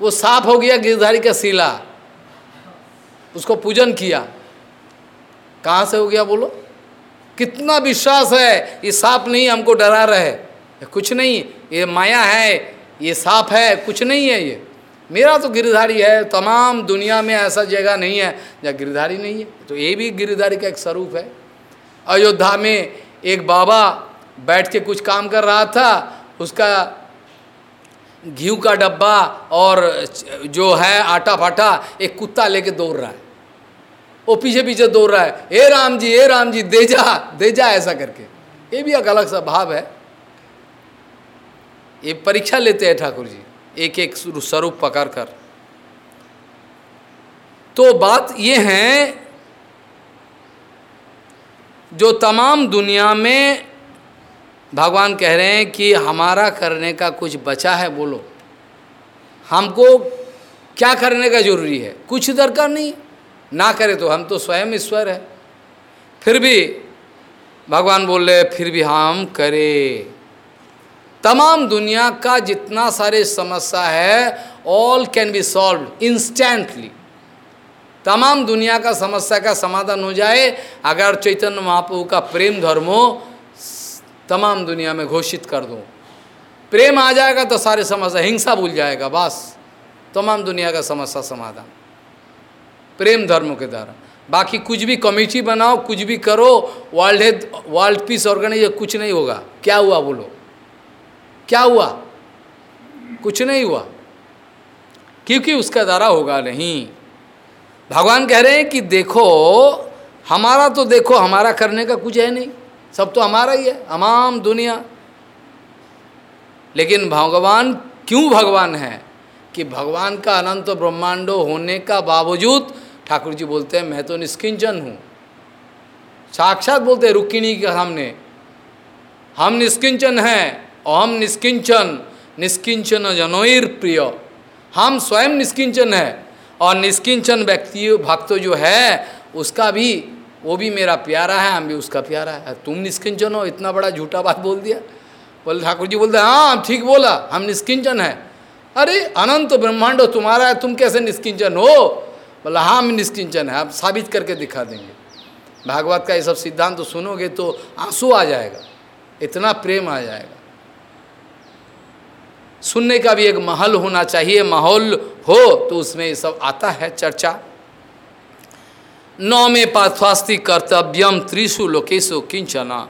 वो साफ़ हो गया गिरधारी का सीला। उसको पूजन किया। कहाँ से हो गया बोलो? कितना विश्वास है, ये साफ़ नहीं, हमको डरा रहे। कुछ नहीं ये माया है, ये साफ़ है, कुछ नहीं है ये। मेरा तो गिरधारी है, तमाम दुनिया में ऐसा जगह नहीं है जहाँ गिरधारी नहीं है। तो ये भी गिरधारी का एक स्वरूप है। अयोध्या में एक बाबा बैठ के कुछ काम कर रहा था, उसका घी का डब्बा और जो है आटा फाटा एक कुत्ता लेके दौड़ रहा है। वो पीछे पीछे दौड़ रहा है। हे राम जी हे राम जी, दे जा दे जा, ऐसा करके। ये भी एक अलग सा भाव है। ये परीक्षा लेते हैं ठाकुर जी, एक एक स्वरूप पकड़ कर। तो बात ये है, जो तमाम दुनिया में भगवान कह रहे हैं कि हमारा करने का कुछ बचा है बोलो हमको क्या करने का ज़रूरी है? कुछ दरकार नहीं। ना करे तो हम तो स्वयं ईश्वर है। फिर भी भगवान बोल रहे फिर भी हम करें। तमाम दुनिया का जितना सारे समस्या है all can be solve instantly तमाम दुनिया का समस्या का समाधान हो जाए, अगर चैतन्य महाप्रभु का प्रेम धर्मो तमाम दुनिया में घोषित कर दूँ। प्रेम आ जाएगा तो सारे समस्या, हिंसा भूल जाएगा, बस। तमाम दुनिया का समस्या समाधान। प्रेम धर्म के द्वारा। बाकी कुछ भी कमेटी बनाओ, कुछ भी करो world health world peace organization कुछ नहीं होगा। क्या हुआ बोलो? क्या हुआ? कुछ नहीं हुआ। क्योंकि उसका द्वारा होगा नहीं। भगवान कह रहे हैं कि देखो, हमारा तो देखो, हमारा करने का कुछ है नहीं। सब तो हमारा ही है तमाम दुनिया। लेकिन भगवान क्यों भगवान है? कि भगवान का अनंत ब्रह्मांडो होने का बावजूद ठाकुर जी बोलते हैं, मैं तो निष्किंचन हूँ। साक्षात बोलते हैं, रुक्मिणी के सामने। हम निष्किंचन हैं। और हम निष्किंचन निष्किंचन जनोर प्रिय। हम स्वयं निष्किंचन है, और निष्किंचन व्यक्ति, भक्त जो है, उसका भी, वो भी मेरा प्यारा है, हम भी उसका प्यारा है। तुम निष्किंचन हो, इतना बड़ा झूठा बात बोल दिया। बोले, ठाकुर जी बोलते हाँ ठीक बोला, हम निष्किंचन है। अरे, अनंत ब्रह्मांड, तुम्हारा है, तुम कैसे निष्किंचन हो? बोला हाँ हम निष्किंचन है, आप साबित करके दिखा देंगे। भागवत का ये सब सिद्धांत तो सुनोगे तो आँसू आ जाएगा, इतना प्रेम आ जाएगा। सुनने का भी एक महल होना चाहिए। माहौल हो तो उसमें ये सब आता है चर्चा। नौ में पार्थवास्ति कर्तव्यम त्रिशु लोकेशु किंचना।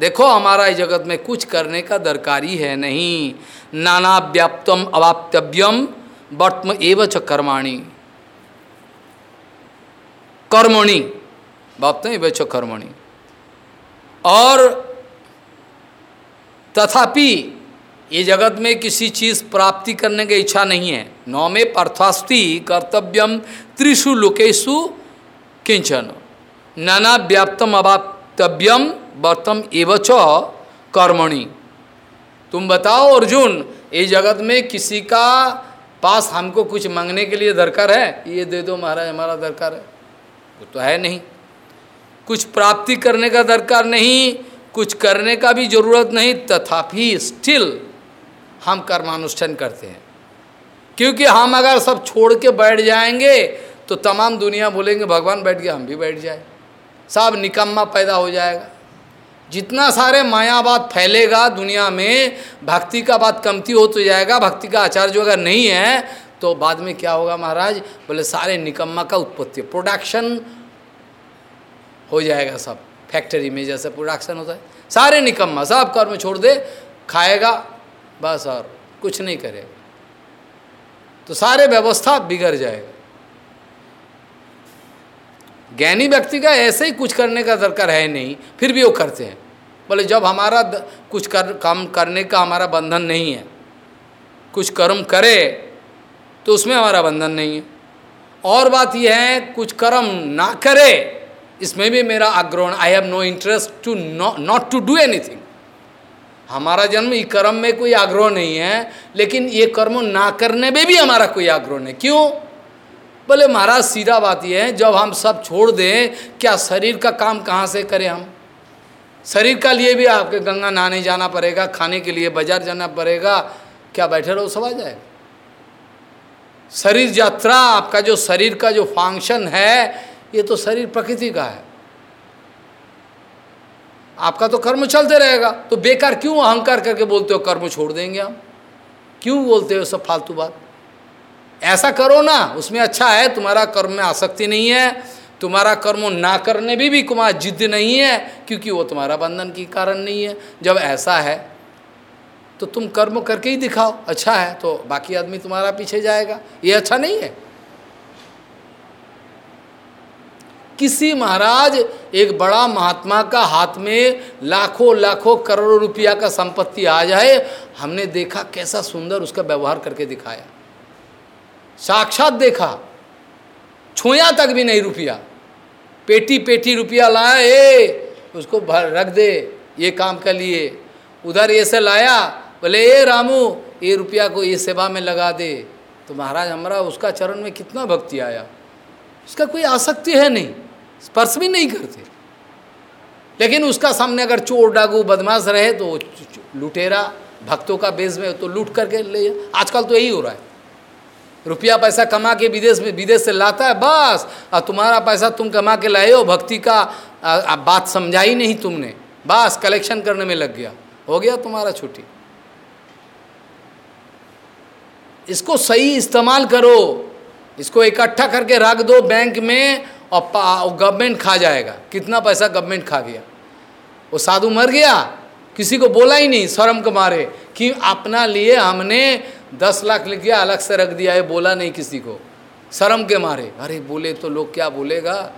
देखो, हमारा इस जगत में कुछ करने का दरकारी है नहीं। नाना व्याप्तम अवाप्तव्यम वर्तम एव च कर्माणी। कर्मणि, व्याप्तम एव च कर्मणि। और तथापि ये जगत में किसी चीज़ प्राप्ति करने की इच्छा नहीं है। नौ में पार्थास्ति कर्तव्यम त्रिशु लोकेशु किंचन नाना व्याप्तम अवाप्तव्यम वर्तम एवच कर्मणि। तुम बताओ अर्जुन, ये जगत में किसी का पास हमको कुछ मांगने के लिए दरकार है? ये दे दो महाराज, हमारा दरकार है। वो तो है नहीं। कुछ प्राप्ति करने का दरकार नहीं, कुछ करने का भी ज़रूरत नहीं, तथापि स्टिल हम कर्मानुष्ठान करते हैं। क्योंकि हम अगर सब छोड़ के बैठ जाएँगे तो तमाम दुनिया बोलेंगे, भगवान बैठ गया, हम भी बैठ जाए। सब निकम्मा पैदा हो जाएगा। जितना सारे मायावाद फैलेगा दुनिया में, भक्ति का बात कमती हो तो जाएगा, भक्ति का आचार्य जो अगर नहीं है तो बाद में क्या होगा महाराज? बोले, सारे निकम्मा का उत्पत्ति प्रोडक्शन हो जाएगा सब। फैक्ट्री में जैसे प्रोडक्शन होता है, सारे निकम्मा, सब कर्म छोड़ दे, खाएगा बस और कुछ नहीं करेगा तो सारे व्यवस्था बिगड़ जाएगा ज्ञानी व्यक्ति का ऐसे ही कुछ करने का दरकार है नहीं, फिर भी वो करते हैं। बोले, जब हमारा कुछ कर, काम करने का हमारा बंधन नहीं है, कुछ कर्म करे तो उसमें हमारा बंधन नहीं है। और बात यह है, कुछ कर्म ना करे, इसमें भी मेरा आग्रहण I have no interest to not to do anything हमारा जन्म ये कर्म में कोई आग्रह नहीं है, लेकिन ये कर्म ना करने में भी हमारा कोई आग्रह नहीं। क्यों? बोले, महाराज, सीधा बात यह है, जब हम सब छोड़ दें, क्या शरीर का काम कहाँ से करें हम? शरीर का लिए भी आपके गंगा नहाने जाना पड़ेगा, खाने के लिए बाज़ार जाना पड़ेगा, क्या बैठे रहो, सब आ जाएगा शरीर यात्रा, आपका जो शरीर का जो फ़ंक्शन है, ये तो शरीर प्रकृति का है। आपका तो कर्म चलते रहेगा। तो बेकार क्यों अहंकार करके बोलते हो, कर्म छोड़ देंगे हम क्यों बोलते हो सब फालतू बात? ऐसा करो ना, उसमें अच्छा है, तुम्हारा कर्म में आसक्ति नहीं है, तुम्हारा कर्म ना करने भी भी कुमार जिद्द नहीं है, क्योंकि वो तुम्हारा बंधन की कारण नहीं है। जब ऐसा है तो तुम कर्म करके ही दिखाओ अच्छा है तो बाकी आदमी तुम्हारा पीछे जाएगा। ये अच्छा नहीं है। किसी महाराज एक बड़ा महात्मा का हाथ में लाखों लाखों करोड़ों रुपया का संपत्ति आ जाए, हमने देखा कैसा सुंदर उसका व्यवहार करके दिखाया। साक्षात देखा छुया तक भी नहीं रुपया। पेटी पेटी रुपया लाया ए उसको भर, रख दे, ये काम के लिए। उधर ये से लाया, बोले, ए रामू, ये रुपया को ये सेवा में लगा दे। तो महाराज हमारा उसका चरण में कितना भक्ति आया। उसका कोई आसक्ति है नहीं। स्पर्श भी नहीं करते। लेकिन उसका सामने अगर चोर डाकू बदमाश रहे तो लुटेरा भक्तों का बेस में तो लूट करके ले आजकल तो यही हो रहा है। रुपया पैसा कमा के विदेश में विदेश से लाता है बस। और तुम्हारा पैसा तुम कमा के लाए हो भक्ति का आ, आ, बात समझा ही नहीं तुमने। बस कलेक्शन करने में लग गया। हो गया तुम्हारा छुट्टी। इसको सही इस्तेमाल करो। इसको इकट्ठा करके रख दो बैंक में। और गवर्नमेंट खा जाएगा। कितना पैसा गवर्नमेंट खा गया? वो साधु मर गया। किसी को बोला ही नहीं, शर्म के मारे, कि अपना लिए हमने दस लाख लिख गया, अलग से रख दिया है, बोला नहीं किसी को। शर्म के मारे, अरे बोले तो लोग क्या बोलेगा?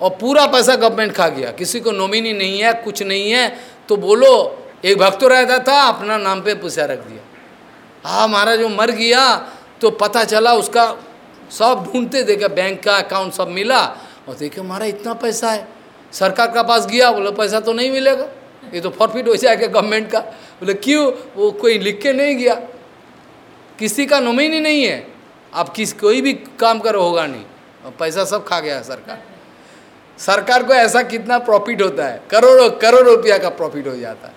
और पूरा पैसा गवर्नमेंट खा गया। किसी को नॉमिनी नहीं है, कुछ नहीं है तो बोलो, एक भक्त रहता था, अपना नाम पे पूछा रख दिया। हाँ महाराज वो मर गया तो पता चला उसका सब ढूंढते देखे बैंक का अकाउंट सब मिला, और देखे हमारा इतना पैसा है। सरकार का पास गया, बोलो, पैसा तो नहीं मिलेगा। ये तो फॉरफिट हो जाएगा गवर्नमेंट का। बोले, क्यों? वो कोई लिख के नहीं गया। किसी का नोमिनी नहीं है। आप किस, कोई भी काम करो, होगा नहीं। पैसा सब खा गया सरकार। सरकार को ऐसा कितना प्रॉफिट होता है? करोड़ों, करोड़ रुपया का प्रॉफिट हो जाता है।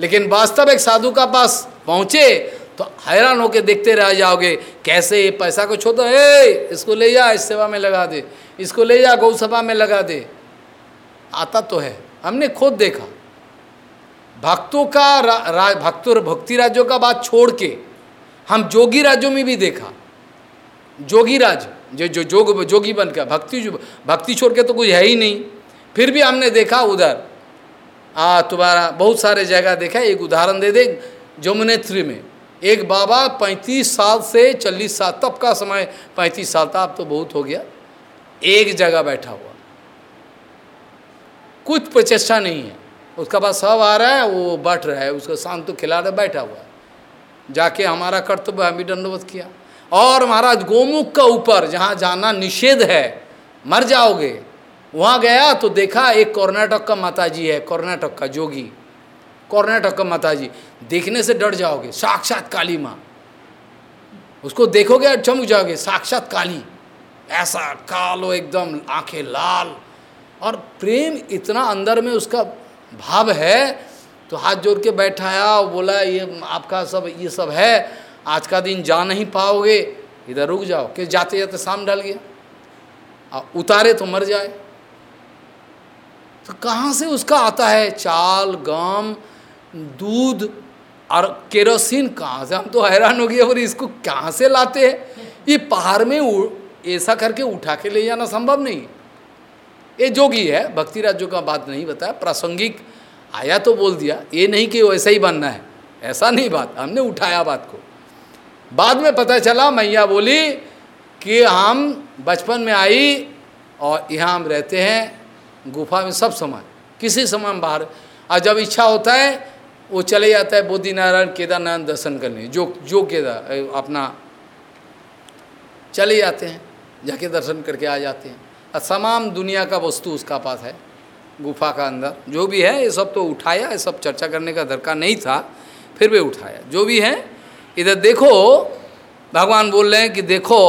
लेकिन वास्तव एक साधु का पास पहुँचे तो हैरान होकर देखते रह जाओगे कैसे ये पैसा को छोड़ो ए इसको ले जा इस सेवा में लगा दे। इसको ले जा गौसभा में लगा दे। आता तो है। हमने खुद देखा। भक्तों का रा, रा, भक्तों भक्ति राज्यों का बात छोड़ के हम जोगी राज्यों में भी देखा। जोगी राज जो जो जोग जोगी बन गया भक्ति जो भक्ति छोड़ के तो कुछ है ही नहीं। फिर भी हमने देखा उधर आ तुम्हारा बहुत सारे जगह देखा। एक उदाहरण दे दे जमुनेत्री में। एक बाबा पैंतीस साल से चालीस साल, तब का समय, पैंतीस साल था, अब तो बहुत हो गया। एक जगह बैठा हुआ। कुछ प्रचेष्टा नहीं है। उसका पास सब आ रहा है, वो बैठ रहा है, उसको शांत तो खिला रहा बैठा हुआ है। जाके हमारा कर्तव्य हम दंडवत किया। और महाराज, गोमुख का ऊपर जहाँ जाना निषेध है, मर जाओगे। वहाँ गया तो देखा एक कर्नाटक का माताजी है, कर्नाटक का जोगी। कर्नाटक का माताजी, देखने से डर जाओगे, साक्षात काली माँ। उसको देखोगे और चमक जाओगे, साक्षात काली। ऐसा कालो एकदम, आँखें लाल। और प्रेम इतना अंदर में उसका भाव है तो हाथ जोड़ के बैठाया, बोला, ये आपका सब, ये सब है। आज का दिन जा नहीं पाओगे। इधर रुक जाओ। कि जाते जाते शाम ढल गया। और उतारे तो मर जाए। तो कहाँ से उसका आता है? चाल, गम दूध और केरोसिन कहाँ से? हम तो हैरान हो गए और इसको कहाँ से लाते हैं? ये पहाड़ में ऐसा करके उठा के ले जाना संभव नहीं। ये जोगी है भक्तिराज जो का बात नहीं बताया, प्रासंगिक आया तो बोल दिया, ये नहीं कि वैसा ही बनना है। ऐसा नहीं बात, हमने उठाया बात को। बाद में पता चला, मैया बोली कि हम बचपन में आई और यहाँ हम रहते हैं, गुफा में सब समय, किसी समय हम बाहर। और जब इच्छा होता है वो चले जाता है बोधि नारायण केदारनाथ दर्शन करने। जो जो केदार अपना चले जाते हैं, जाके दर्शन करके आ जाते हैं। और तमाम दुनिया का वस्तु उसका पास है, गुफा का अंदर। जो भी है, ये सब तो उठाया, ये सब चर्चा करने का दरकार नहीं था, फिर भी उठाया। जो भी है, इधर देखो, भगवान बोल रहे हैं कि देखो,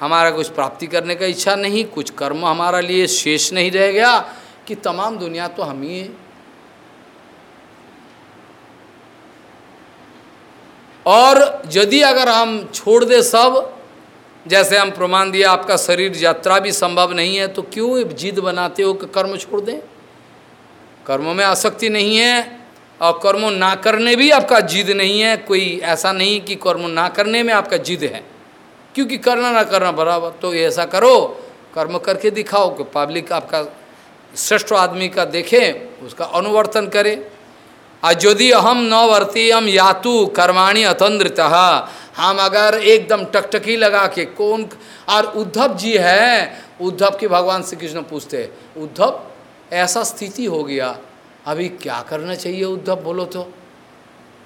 हमारा कुछ प्राप्ति करने का इच्छा नहीं, कुछ कर्म हमारा लिए शेष नहीं रह गया, कि तमाम दुनिया तो हम ही। और यदि अगर हम छोड़ दे सब, जैसे हम प्रमाण दिया, आपका शरीर यात्रा भी संभव नहीं है तो क्यों जिद बनाते हो कि कर्म छोड़ दें? कर्मों में आसक्ति नहीं है, और कर्म ना करने भी आपका जिद नहीं है। कोई ऐसा नहीं कि कर्म ना करने में आपका जिद है, क्योंकि करना ना करना बराबर। तो ऐसा करो, कर्म करके दिखाओ कि पब्लिक आपका श्रेष्ठ आदमी का देखे, उसका अनुवर्तन करे। और यदि हम न वर्ती हम यातु, कर्माणी अतंद्रत हम अगर एकदम टकटकी लगा के, कौन, और उद्धव जी है, उद्धव के भगवान श्री कृष्ण पूछते, उद्धव, ऐसा स्थिति हो गया, अभी क्या करना चाहिए उद्धव? बोलो तो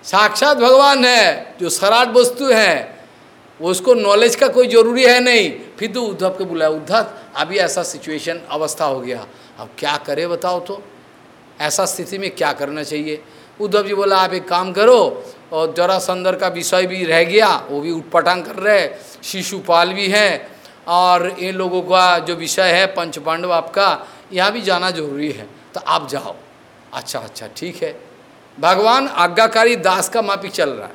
साक्षात भगवान है, जो सराट वस्तु है, उसको नॉलेज का कोई ज़रूरी है नहीं। फिर तो उद्धव के बुलाया, उद्धव, अभी ऐसा सिचुएशन अवस्था हो गया, अब क्या करे बताओ तो? ऐसा स्थिति में क्या करना चाहिए? उद्धव जी बोला, आप एक काम करो। और जरा संदर का विषय भी रह गया, वो भी उठपटांग कर रहे शिशुपाल भी है। और इन लोगों का जो विषय है पंच पांडव आपका, यहाँ भी जाना ज़रूरी है। तो आप जाओ। अच्छा अच्छा ठीक है। भगवान आज्ञाकारी दास का मापी चल रहा है।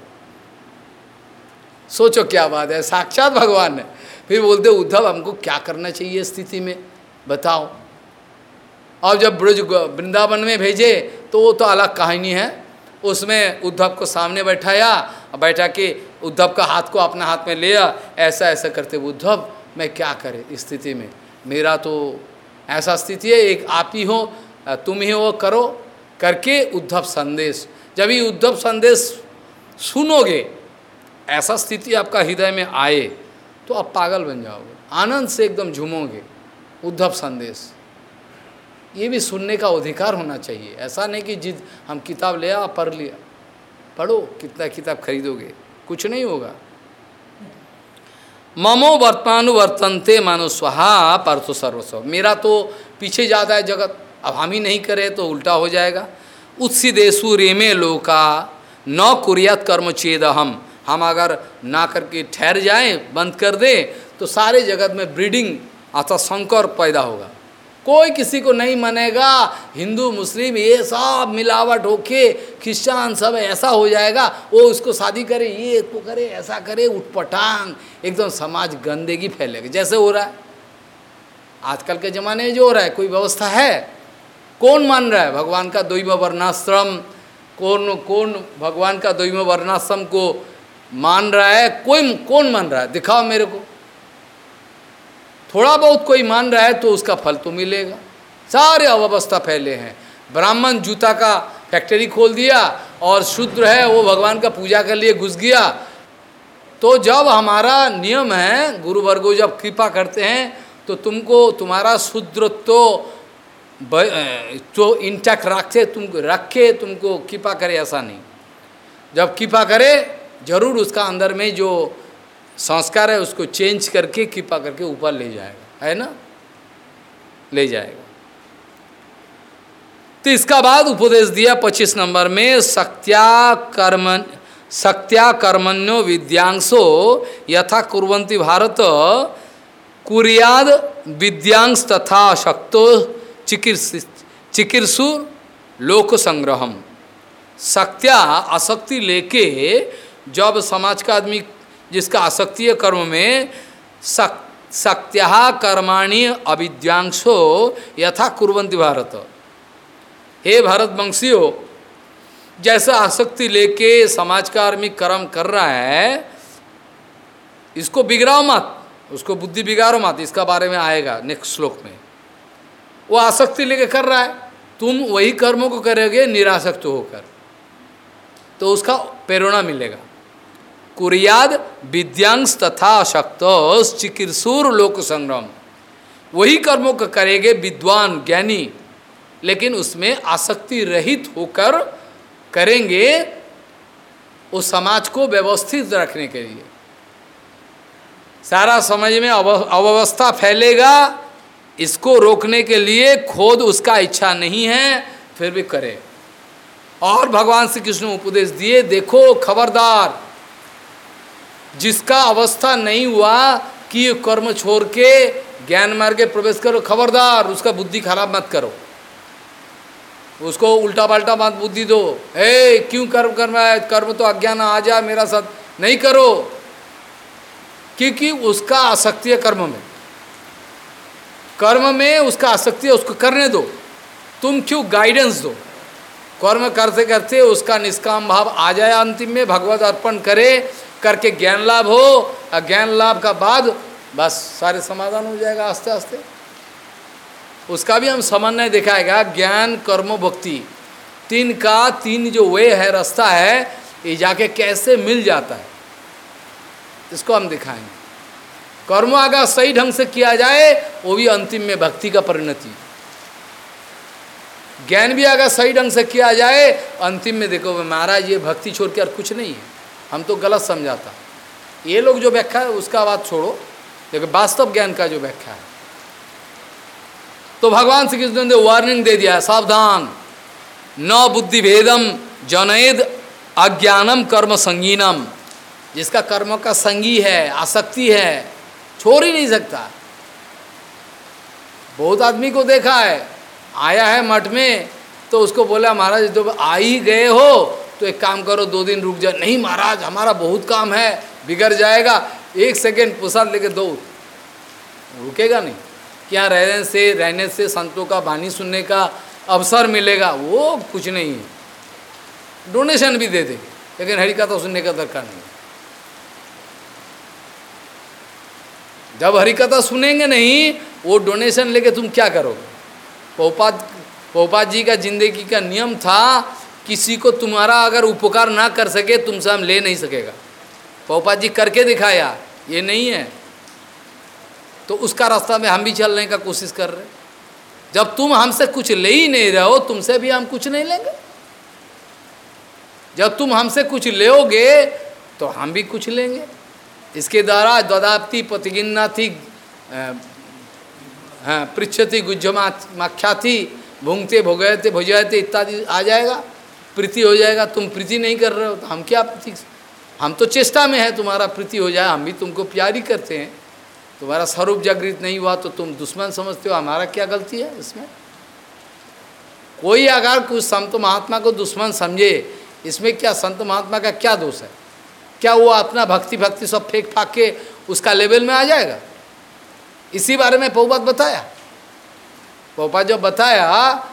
सोचो क्या बात है, साक्षात भगवान है। फिर बोलते, उद्धव, हमको क्या करना चाहिए स्थिति में? बताओ। और जब ब्रज वृंदावन में भेजे तो वो तो अलग कहानी है। उसमें उद्धव को सामने बैठाया, बैठा के उद्धव का हाथ को अपना हाथ में लिया, ऐसा ऐसा करते उद्धव, मैं क्या करे स्थिति में? मेरा तो ऐसा स्थिति है, एक आप ही हो, तुम ही हो, करो। करके उद्धव संदेश, जब ही उद्धव संदेश सुनोगे, ऐसा स्थिति आपका हृदय में आए तो आप पागल बन जाओगे, आनंद से एकदम झूमोगे, उद्धव संदेश। ये भी सुनने का अधिकार होना चाहिए। ऐसा नहीं कि जिद, हम किताब ले आ, पढ़ लिया। पढ़ो, कितना किताब खरीदोगे? कुछ नहीं होगा। ममो वर्तमानुवर्तनते मानो स्वाहा परसो सर्वस्व। मेरा तो पीछे ज़्यादा है जगत। अब हम ही नहीं करें तो उल्टा हो जाएगा। उत्सिदेशु रेमे लोका, न कुरियात कर्म चेद हम हम अगर ना करके ठहर जाएँ, बंद कर दे तो सारे जगत में ब्रीडिंग अथवा संकर पैदा होगा। कोई किसी को नहीं मानेगा। हिंदू, मुस्लिम, ये सब मिलावट होके क्रिश्चियन सब ऐसा हो जाएगा, वो उसको शादी करे, ये तो करे, ऐसा करे, उठपटांग, एकदम समाज गंदगी फैलेगी। जैसे हो रहा है। आजकल के ज़माने में जो हो रहा है, कोई व्यवस्था है? कौन मान रहा है? भगवान का द्वैम वर्णाश्रम, कौन कौन भगवान का द्वैम वर्णाश्रम को मान रहा है? कोई, कौन मान रहा है? दिखाओ मेरे को। थोड़ा बहुत कोई मान रहा है तो उसका फल तो मिलेगा। सारे अव्यवस्था फैले हैं। ब्राह्मण जूता का फैक्ट्री खोल दिया और शूद्र है, वो भगवान का पूजा के लिए घुस गया। तो जब हमारा नियम है, गुरु वर्गो जब कृपा करते हैं तो तुमको तुम्हारा शूद्र तो तो इंटैक्ट रखे, तुम, रखे, तुमको कृपा करे ऐसा नहीं। जब कृपा करे, ज़रूर उसका अंदर में जो संस्कार है, उसको चेंज करके, कृपा करके ऊपर ले जाएगा, है ना? ले जाएगा। तो इसका बाद उपदेश दिया पच्चीस नंबर में, सत्या कर्मन सक्त्या कर्मण्यो विद्यांशो यथा कुरंती भारत, कुरियाद विद्यांश तथा शक्तो चिकित्सु लोक संग्रहम सत्या, आसक्ति लेके जब समाज का आदमी जिसका आसक्ति है कर्म में सक कर्माणी अविद्यांशो यथा कुरंती भारत। हे भारत वंशी हो जैसा आसक्ति लेके समाज का आदमी कर्म कर रहा है, इसको बिगड़ाओ मत, उसको बुद्धि बिगाड़ो मत, इसका बारे में आएगा नेक्स्ट श्लोक में। वो आसक्ति लेके कर रहा है, तुम वही कर्मों को करोगे, निरासक्त होकर। तो उसका प्रेरणा मिलेगा। कुरियाद विद्यांश तथा अशक्त चिकित्सुर लोक संग्राम। वही कर्मों को करेंगे विद्वान ज्ञानी, लेकिन उसमें आसक्ति रहित होकर करेंगे उस समाज को व्यवस्थित रखने के लिए। सारा समझ में अव्यवस्था फैलेगा, इसको रोकने के लिए खोद उसका इच्छा नहीं है, फिर भी करे। और भगवान श्री कृष्ण उपदेश दिए, देखो खबरदार जिसका अवस्था नहीं हुआ कि कर्म छोड़ के ज्ञान मार्ग प्रवेश करो। खबरदार, उसका बुद्धि खराब मत करो। उसको उल्टा पाल्टा मत बुद्धि दो। ए, क्यों कर्म करना है? कर्म तो अज्ञान आ जा मेरा साथ। नहीं करो। क्योंकि उसका आसक्ति है कर्म में। कर्म में उसका आसक्ति है, उसको करने दो। तुम क्यों गाइडेंस दो? कर्म करते करते उसका निष्काम भाव आ जाए अंतिम में, भगवत अर्पण करे, करके ज्ञान लाभ हो, और ज्ञान लाभ का बाद बस सारे समाधान हो जाएगा आस्ते आस्ते। उसका भी हम समन्वय दिखाएगा, ज्ञान, कर्म, भक्ति। तीन का तीन जो वे है, रास्ता है, ये जाके कैसे मिल जाता है, इसको हम दिखाएँगे। कर्म अगर सही ढंग से किया जाए, वो भी अंतिम में भक्ति का परिणति। ज्ञान भी अगर सही ढंग से किया जाए, अंतिम में देखो महाराज, ये भक्ति छोड़ के और कुछ नहीं है। हम तो गलत समझाता। ये लोग जो व्याख्या है उसका बात छोड़ो। लेकिन वास्तव ज्ञान का जो व्याख्या है। तो भगवान श्री कृष्ण ने वार्निंग दे दिया सावधान। न बुद्धि भेदम जनैद अज्ञानम कर्म संगीनम। जिसका कर्म का संगी है, आसक्ति है, छोड़ ही नहीं सकता। बहुत आदमी को देखा है आया है मठ में तो उसको बोला, महाराज, जब आ ही गए हो तो एक काम करो, दो दिन रुक जाए नहीं महाराज, हमारा बहुत काम है, बिगड़ जाएगा, एक सेकेंड प्रसाद लेके दो। रुकेगा नहीं? क्या रहने से रहने से संतों का वाणी सुनने का अवसर मिलेगा? वो कुछ नहीं है। डोनेशन भी दे दे, लेकिन हरी कथा सुनने का दरकार नहीं जब हरी कथा सुनेंगे नहीं, वो डोनेशन लेके तुम क्या करोगे? पोपात पोपात जी का ज़िंदगी का नियम था, किसी को तुम्हारा अगर उपकार ना कर सके, तुमसे हम ले नहीं सकेगा। पोपा जी करके दिखाया, ये नहीं है। तो उसका रास्ता में हम भी चलने का कोशिश कर रहे जब तुम हमसे कुछ ले ही नहीं रहे हो, तुमसे भी हम कुछ नहीं लेंगे। जब तुम हमसे कुछ लेोगे तो हम भी कुछ लेंगे। इसके द्वारा द्वदाप्ति प्रतिगिन्ना थी हाँ पृछति गुज्जमाख्याति भूंगते भोगयते भोजयते इत्यादि आ जाएगा। प्रीति हो जाएगा, तुम प्रीति नहीं कर रहे हो तो हम क्या प्रीति हम तो चेष्टा में है, तुम्हारा प्रीति हो जाए, हम भी तुमको प्यारी करते हैं। तुम्हारा स्वरूप जागृत नहीं हुआ तो तुम दुश्मन समझते हो, हमारा क्या गलती है इसमें? कोई अगर कुछ संत महात्मा को दुश्मन समझे, इसमें क्या संत महात्मा का क्या दोष है? क्या वो अपना भक्ति भक्ति सब फेंक फाक के उसका लेवल में आ जाएगा? इसी बारे में पहुपात बताया। पहुपात जब बताया,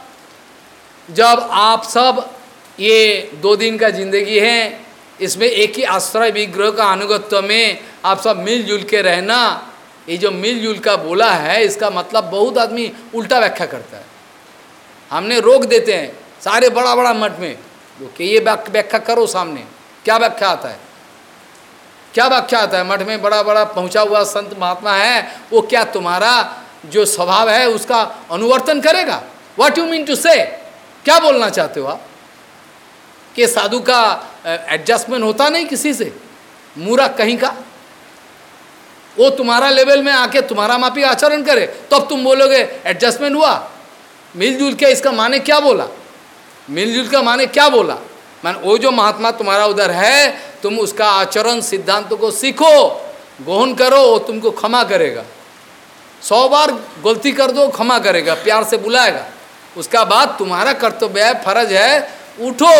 जब आप सब ये दो दिन का ज़िंदगी है, इसमें एक ही आश्रय विग्रह का अनुगत्व में आप सब मिलजुल के रहना, ये जो मिलजुल का बोला है, इसका मतलब बहुत आदमी उल्टा व्याख्या करता है। हमने रोक देते हैं, सारे बड़ा बड़ा मठ में। कि ये व्याख्या करो सामने, क्या व्याख्या आता है? क्या व्याख्या है? मठ में बड़ा बड़ा पहुँचा हुआ संत महात्मा है, वो क्या तुम्हारा जो स्वभाव है उसका अनुवर्तन करेगा? वॉट यू मीन टू से क्या बोलना चाहते हो आप? कि साधु का एडजस्टमेंट होता नहीं किसी से? मूरा कहीं का? वो तुम्हारा लेवल में आके तुम्हारा मापी आचरण करे, तब तो तुम बोलोगे एडजस्टमेंट हुआ। मिलजुल के इसका माने क्या बोला? मिलजुल का माने क्या बोला? मान, वो जो महात्मा तुम्हारा उधर है, तुम उसका आचरण सिद्धांत को सीखो गोहन करो, वो तुमको क्षमा करेगा। सौ बार गलती कर दो, क्षमा करेगा, प्यार से बुलाएगा। उसका बाद तुम्हारा कर्तव्य है, फ़र्ज़ है, उठो।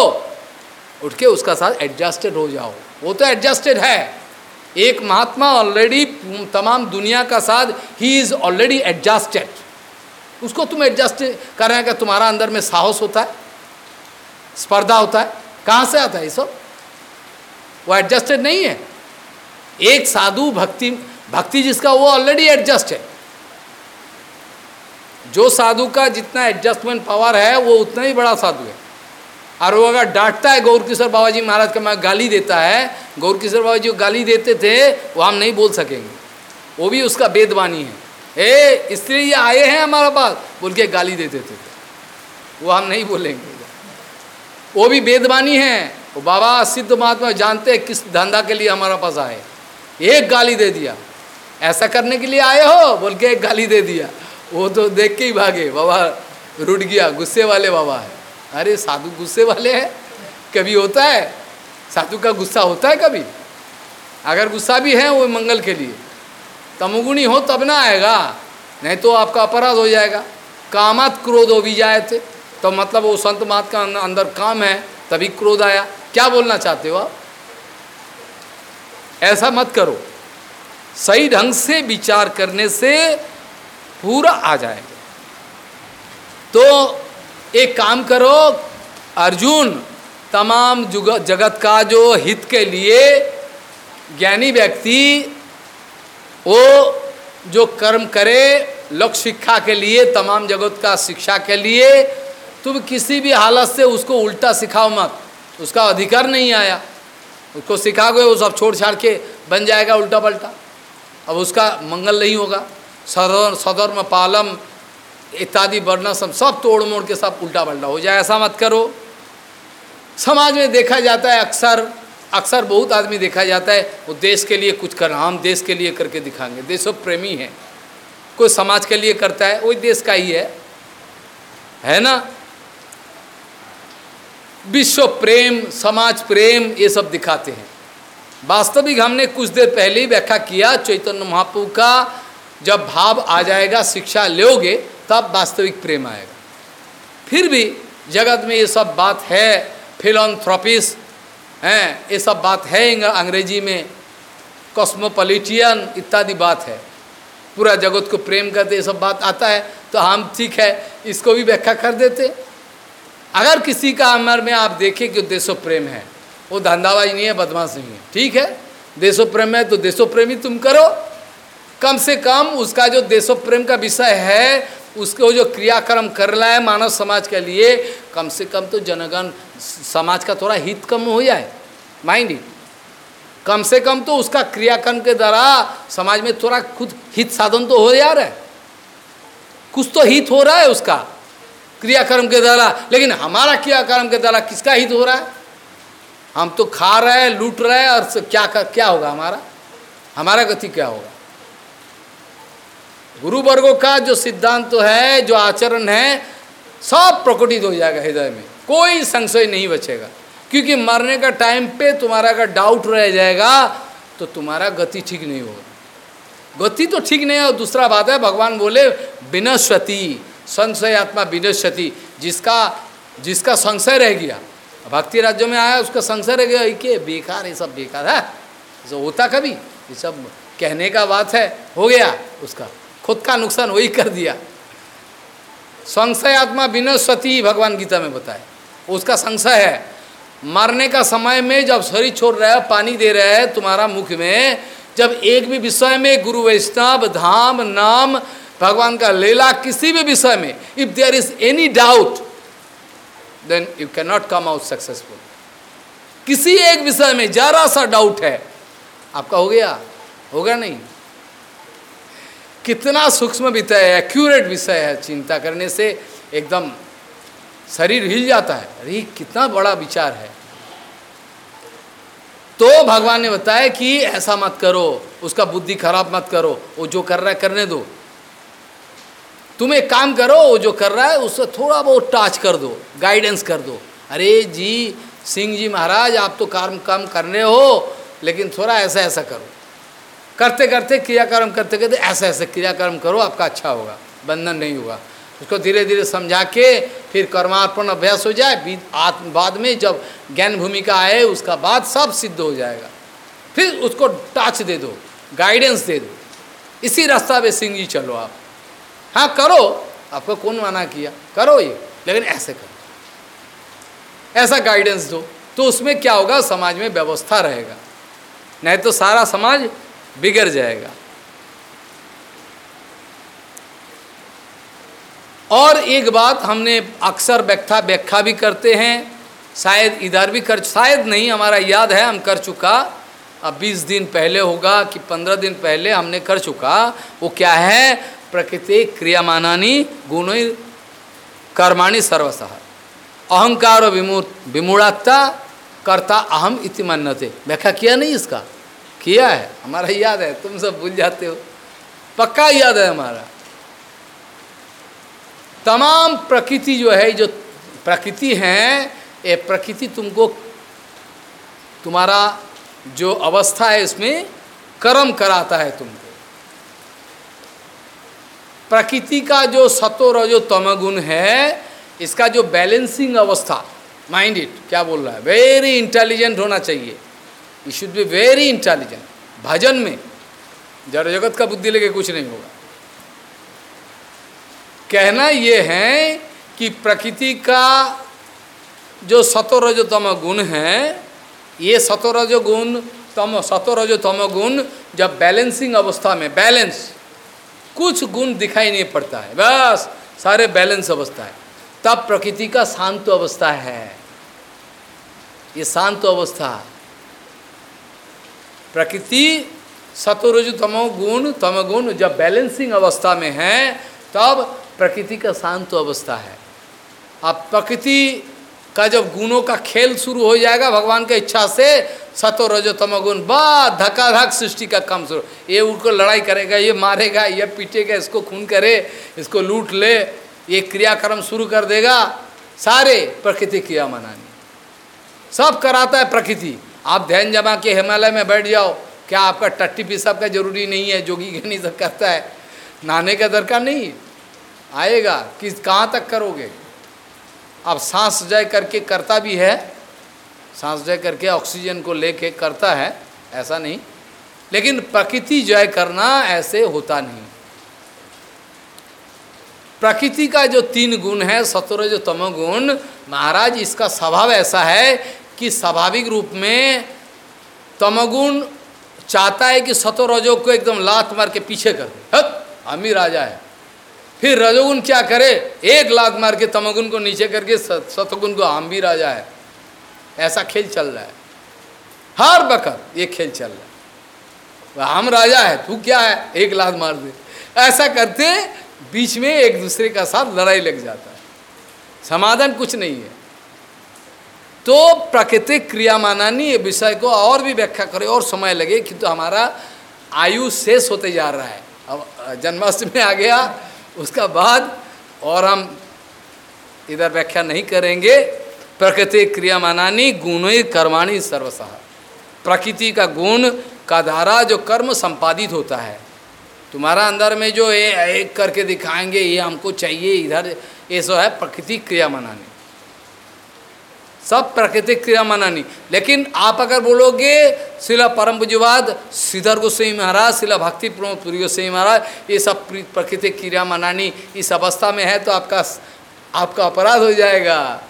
उठ के उसका साथ एडजस्टेड हो जाओ। वो तो एडजस्टेड है। एक महात्मा ऑलरेडी तमाम दुनिया का साथ ही इज़ ऑलरेडी एडजस्टेड उसको तुम एडजस्ट कर का तुम्हारा अंदर में साहस होता है, स्पर्धा होता है। कहाँ से आता है ये सब? वो एडजस्टेड नहीं है। एक साधु भक्ति भक्ति जिसका वो ऑलरेडी एडजस्ट है। जो साधु का जितना एडजस्टमेंट पावर है, वो उतना ही बड़ा साधु है। और वो अगर डांटता है गौर किशोर बाबा जी महाराज का मैं गाली देता है गौर किशोर बाबा जी गाली देते थे, वो हम नहीं बोल सकेंगे। वो भी उसका वेदवाणी है। ए, इसलिए ये आए हैं हमारे पास। बोल के गाली देते थे। वो हम नहीं बोलेंगे। वो भी वेदवाणी है। वो बाबा सिद्ध महात्मा जानते हैं किस धंधा के लिए हमारे पास आए। एक गाली दे दिया। ऐसा करने के लिए आए हो? बोल के एक गाली दे दिया। वो तो देख के ही भागे। बाबा रुट गया। गुस्से वाले बाबा है। अरे साधु गुस्से वाले हैं। कभी होता है? साधु का गुस्सा होता है कभी? अगर गुस्सा भी है वो मंगल के लिए। तमुगुणी हो तब ना आएगा। नहीं तो आपका अपराध हो जाएगा। कामत क्रोध हो भी जाए थे। तो मतलब वो संत मात का अंदर काम है, तभी क्रोध आया। क्या बोलना चाहते हो आप? ऐसा मत करो। सही ढंग से विचार करने से पूरा आ जाएगा। तो एक काम करो, अर्जुन, तमाम जगत का जो हित के लिए ज्ञानी व्यक्ति, वो जो कर्म करे, लोक शिक्षा के लिए, तमाम जगत का शिक्षा के लिए तुम किसी भी हालत से उसको उल्टा सिखाओ मत। उसका अधिकार नहीं आया। उसको सिखाओगे, वो सब छोड़ छाड़ के बन जाएगा उल्टा पल्टा अब उसका मंगल नहीं होगा। सदर, सदर्म, पालम, इत्यादि वर्ण सब सब तोड़ मोड़ के सब उल्टा पल्टा हो जाए। ऐसा मत करो। समाज में देखा जाता है अक्सर अक्सर बहुत आदमी देखा जाता है, वो देश के लिए कुछ कर, हम देश के लिए करके दिखाएँगे। देशो प्रेमी है। कोई समाज के लिए करता है वही देश का ही है। है ना? विश्व प्रेम, समाज प्रेम, ये सब दिखाते हैं। वास्तविक हमने कुछ देर पहले ही व्याख्या किया, चैतन्य महाप्रभु का जब भाव आ जाएगा, शिक्षा लोगे, तब वास्तविक प्रेम आएगा। फिर भी जगत में ये सब बात है फिलोथ्रोपिस हैं, ये सब बात है अंग्रेज़ी में कॉस्मोपोलिटियन इत्यादि बात है। पूरा जगत को प्रेम करते ये सब बात आता है तो हम ठीक है, इसको भी व्याख्या कर देते। अगर किसी का अमर में आप देखें कि देशो प्रेम है, वो धंधाबाज नहीं है, बदमाश नहीं है, ठीक है? देशो प्रेम है तो देशो प्रेमी तुम करो। कम से कम उसका जो देशो प्रेम का विषय है, उसको जो क्रियाक्रम कर रहा है मानव समाज के लिए, कम से कम तो जनगण समाज का थोड़ा हित कम हो जाए, माइंड कम से कम तो उसका क्रियाक्रम के द्वारा समाज में थोड़ा खुद हित साधन तो हो जा रहा है। कुछ तो हित हो रहा है उसका। क्रियाक्रम के द्वारा, लेकिन हमारा क्रियाक्रम के द्वारा किसका हित हो रहा है? हम तो खा रहे हैं, लूट रहे हैं, और क्या क्या होगा हमारा? हमारा गति क्या होगा? गुरु वर्गों का जो सिद्धांत तो है, जो आचरण है, सब प्रकटित हो जाएगा हृदय में। कोई संशय नहीं बचेगा। क्योंकि मरने का टाइम पे तुम्हारा अगर डाउट रह जाएगा तो तुम्हारा गति ठीक नहीं होगा। गति तो ठीक नहीं है, और दूसरा बात है, भगवान बोले विनस्वती संशय आत्मा विनस्वती जिसका जिसका संशय रह गया। भक्ति राज्यों में आया, उसका संशय रह गया के बेकार ये सब बेकार है? जो होता कभी? ये सब कहने का बात है, हो गया उसका। खुद का नुकसान वही कर दिया। संशय आत्मा विनस्वती भगवान गीता में बताए उसका संशय है, मरने का समय में जब शरीर छोड़ रहा है, पानी दे रहा है, तुम्हारा मुख में, जब एक भी विषय में गुरु वैष्णव, धाम, नाम भगवान का लीला किसी भी विषय में if there is any doubt then you can not come out successful किसी एक विषय में जरा सा डाउट है, आपका हो गया, होगा नहीं। कितना सूक्ष्म विषय है एक्यूरेट विषय है, चिंता करने से एकदम शरीर हिल जाता है। अरे कितना बड़ा विचार है। तो भगवान ने बताया कि ऐसा मत करो, उसका बुद्धि खराब मत करो, वो जो कर रहा है करने दो। तुम एक काम करो, वो जो कर रहा है, उससे थोड़ा बहुत टाच कर दो गाइडेंस कर दो। अरे जी, सिंह जी महाराज, आप तो काम काम करने हो, लेकिन थोड़ा ऐसा ऐसा करो। करते करते क्रियाकर्म करते करते ऐसा ऐसा क्रियाकर्म करो, आपका अच्छा होगा, बंधन नहीं होगा। उसको धीरे धीरे समझा के फिर कर्मार्पण अभ्यास हो जाए बाद में जब ज्ञान भूमिका आए, उसका बाद सब सिद्ध हो जाएगा। फिर उसको टच दे दो गाइडेंस दे दो। इसी रास्ता पे सिंह जी चलो आप। हाँ करो। आपको कौन मना किया? करो ये, लेकिन ऐसे करो। ऐसा गाइडेंस दो तो उसमें क्या होगा? समाज में व्यवस्था रहेगा। नहीं तो सारा समाज बिगड़ जाएगा। और एक बात हमने अक्सर व्याख्या व्याख्या भी करते हैं, शायद इधर भी कर, शायद नहीं, हमारा याद है, हम कर चुका। अब बीस दिन पहले होगा कि पंद्रह दिन पहले हमने कर चुका। वो क्या है? प्रकृति क्रियामानानी गुण कर्माणी सर्वसह अहंकार विमूढ़ता करता अहम इति मान्यते। व्याख्या किया नहीं इसका? किया है? हमारा याद है, तुम सब भूल जाते हो। पक्का याद है हमारा? तमाम प्रकृति जो है, जो प्रकृति है, ये प्रकृति तुमको तुम्हारा जो अवस्था है, इसमें कर्म कराता है तुमको। प्रकृति का जो सतो रजो तमगुण है, इसका जो बैलेंसिंग अवस्था माइंड इट क्या बोल रहा है? वेरी इंटेलिजेंट होना चाहिए। You should be very intelligent भजन में, जड़ जगत का बुद्धि लेके कुछ नहीं होगा। कहना ये है कि प्रकृति का जो सतोरजोतम गुण है, ये सतोरजो गुण, तम सतोरजोतम गुण जब बैलेंसिंग अवस्था में बैलेंस कुछ गुण दिखाई नहीं पड़ता है। बस सारे बैलेंस अवस्था है। तब प्रकृति का शांत अवस्था है। ये शांत अवस्था। प्रकृति सतोरज तमो गुण, तम गुण जब बैलेंसिंग अवस्था में है, तब प्रकृति का शांत अवस्था है। अब प्रकृति का जब गुणों का खेल शुरू हो जाएगा भगवान की इच्छा से सतो रजो तमगुण, बा धक्का सृष्टि का काम शुरू। ये उनको लड़ाई करेगा, ये मारेगा, ये पीटेगा, इसको खून करे, इसको लूट ले, ये क्रियाक्रम शुरू कर देगा। सारे प्रकृति क्रिया मनानी सब कराता है प्रकृति। आप ध्यान जमा के हिमालय में बैठ जाओ। क्या आपका टट्टी पिसाब का ज़रूरी नहीं है? जोगी नहीं सब करता है। नहाने का दरकार नहीं। आएगा। किस, कहाँ तक करोगे? आप सांस जय करके करता भी है। सांस जय करके ऑक्सीजन को लेके करता है, ऐसा नहीं। लेकिन प्रकृति जय करना ऐसे होता नहीं। प्रकृति का जो तीन गुण है सतुर जो तमोगुण महाराज इसका स्वभाव ऐसा है कि स्वाभाविक रूप में तमगुण चाहता है कि सतो रजो को एकदम लात मार के पीछे कर हम ही राजा है फिर रजोगुण क्या करे? एक लात मार के तमगुण को नीचे करके सतगुण को हम भी राजा है ऐसा खेल चल रहा है। हर बकर ये खेल चल रहा है। हम राजा है, तू क्या है? एक लात मार दे। ऐसा करते बीच में एक दूसरे का साथ लड़ाई लग जाता है। समाधान कुछ नहीं है। तो प्राकृतिक क्रिया मानानी ये विषय को और भी व्याख्या करे और समय लगे कि तो हमारा आयु शेष होते जा रहा है। अब जन्माष्टमी आ गया, उसका बाद और हम इधर व्याख्या नहीं करेंगे। प्रकृति क्रिया मानानी, गुण कर्माणी सर्वसह। प्रकृति का गुण का धारा जो कर्म संपादित होता है। तुम्हारा अंदर में जो ये एक करके दिखाएँगे, ये हमको चाहिए, इधर ये सो है प्रकृति क्रिया मनानी। सब प्राकृतिक क्रिया मनानी। लेकिन आप अगर बोलोगे, शिला परम पूजवाद श्रीधर गोस्वाई महाराज, शिला भक्ति प्रमोद पुरी गोस्वाई महाराज, ये सब प्राकृतिक क्रिया मनानी, इस अवस्था में है तो आपका आपका अपराध हो जाएगा।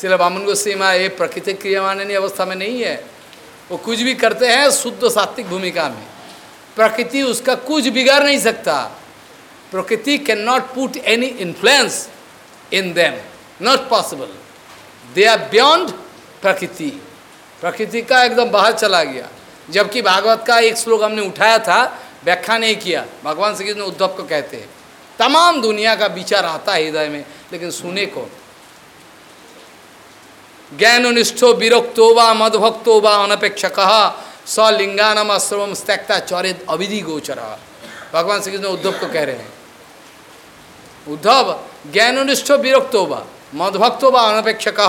शिला बामन गोस्वाई महाराज ये प्रकृतिक क्रिया मानानी अवस्था में नहीं है। वो कुछ भी करते हैं शुद्ध सात्विक भूमिका में। प्रकृति उसका कुछ बिगाड़ नहीं सकता। प्रकृति can not put any influence in them not possible they are beyond प्रकृति। प्रकृति का एकदम बाहर चला गया। जबकि भागवत का एक श्लोक हमने उठाया था, व्याख्या नहीं किया। भगवान श्री कृष्ण उद्धव को कहते हैं, तमाम दुनिया का विचार आता है हृदय में, लेकिन सुने को ज्ञाननिष्ठो विरक्तो व मदभक्तो व अनपेक्षक सलिंगानम अश्रम त्यक्ता चौरित अविधि गोचर। भगवान श्री कृष्ण उद्धव को कह रहे हैं। उद्धव, ज्ञाननिष्ठो विरक्तो व, मदभक्तो व अनपेक्षक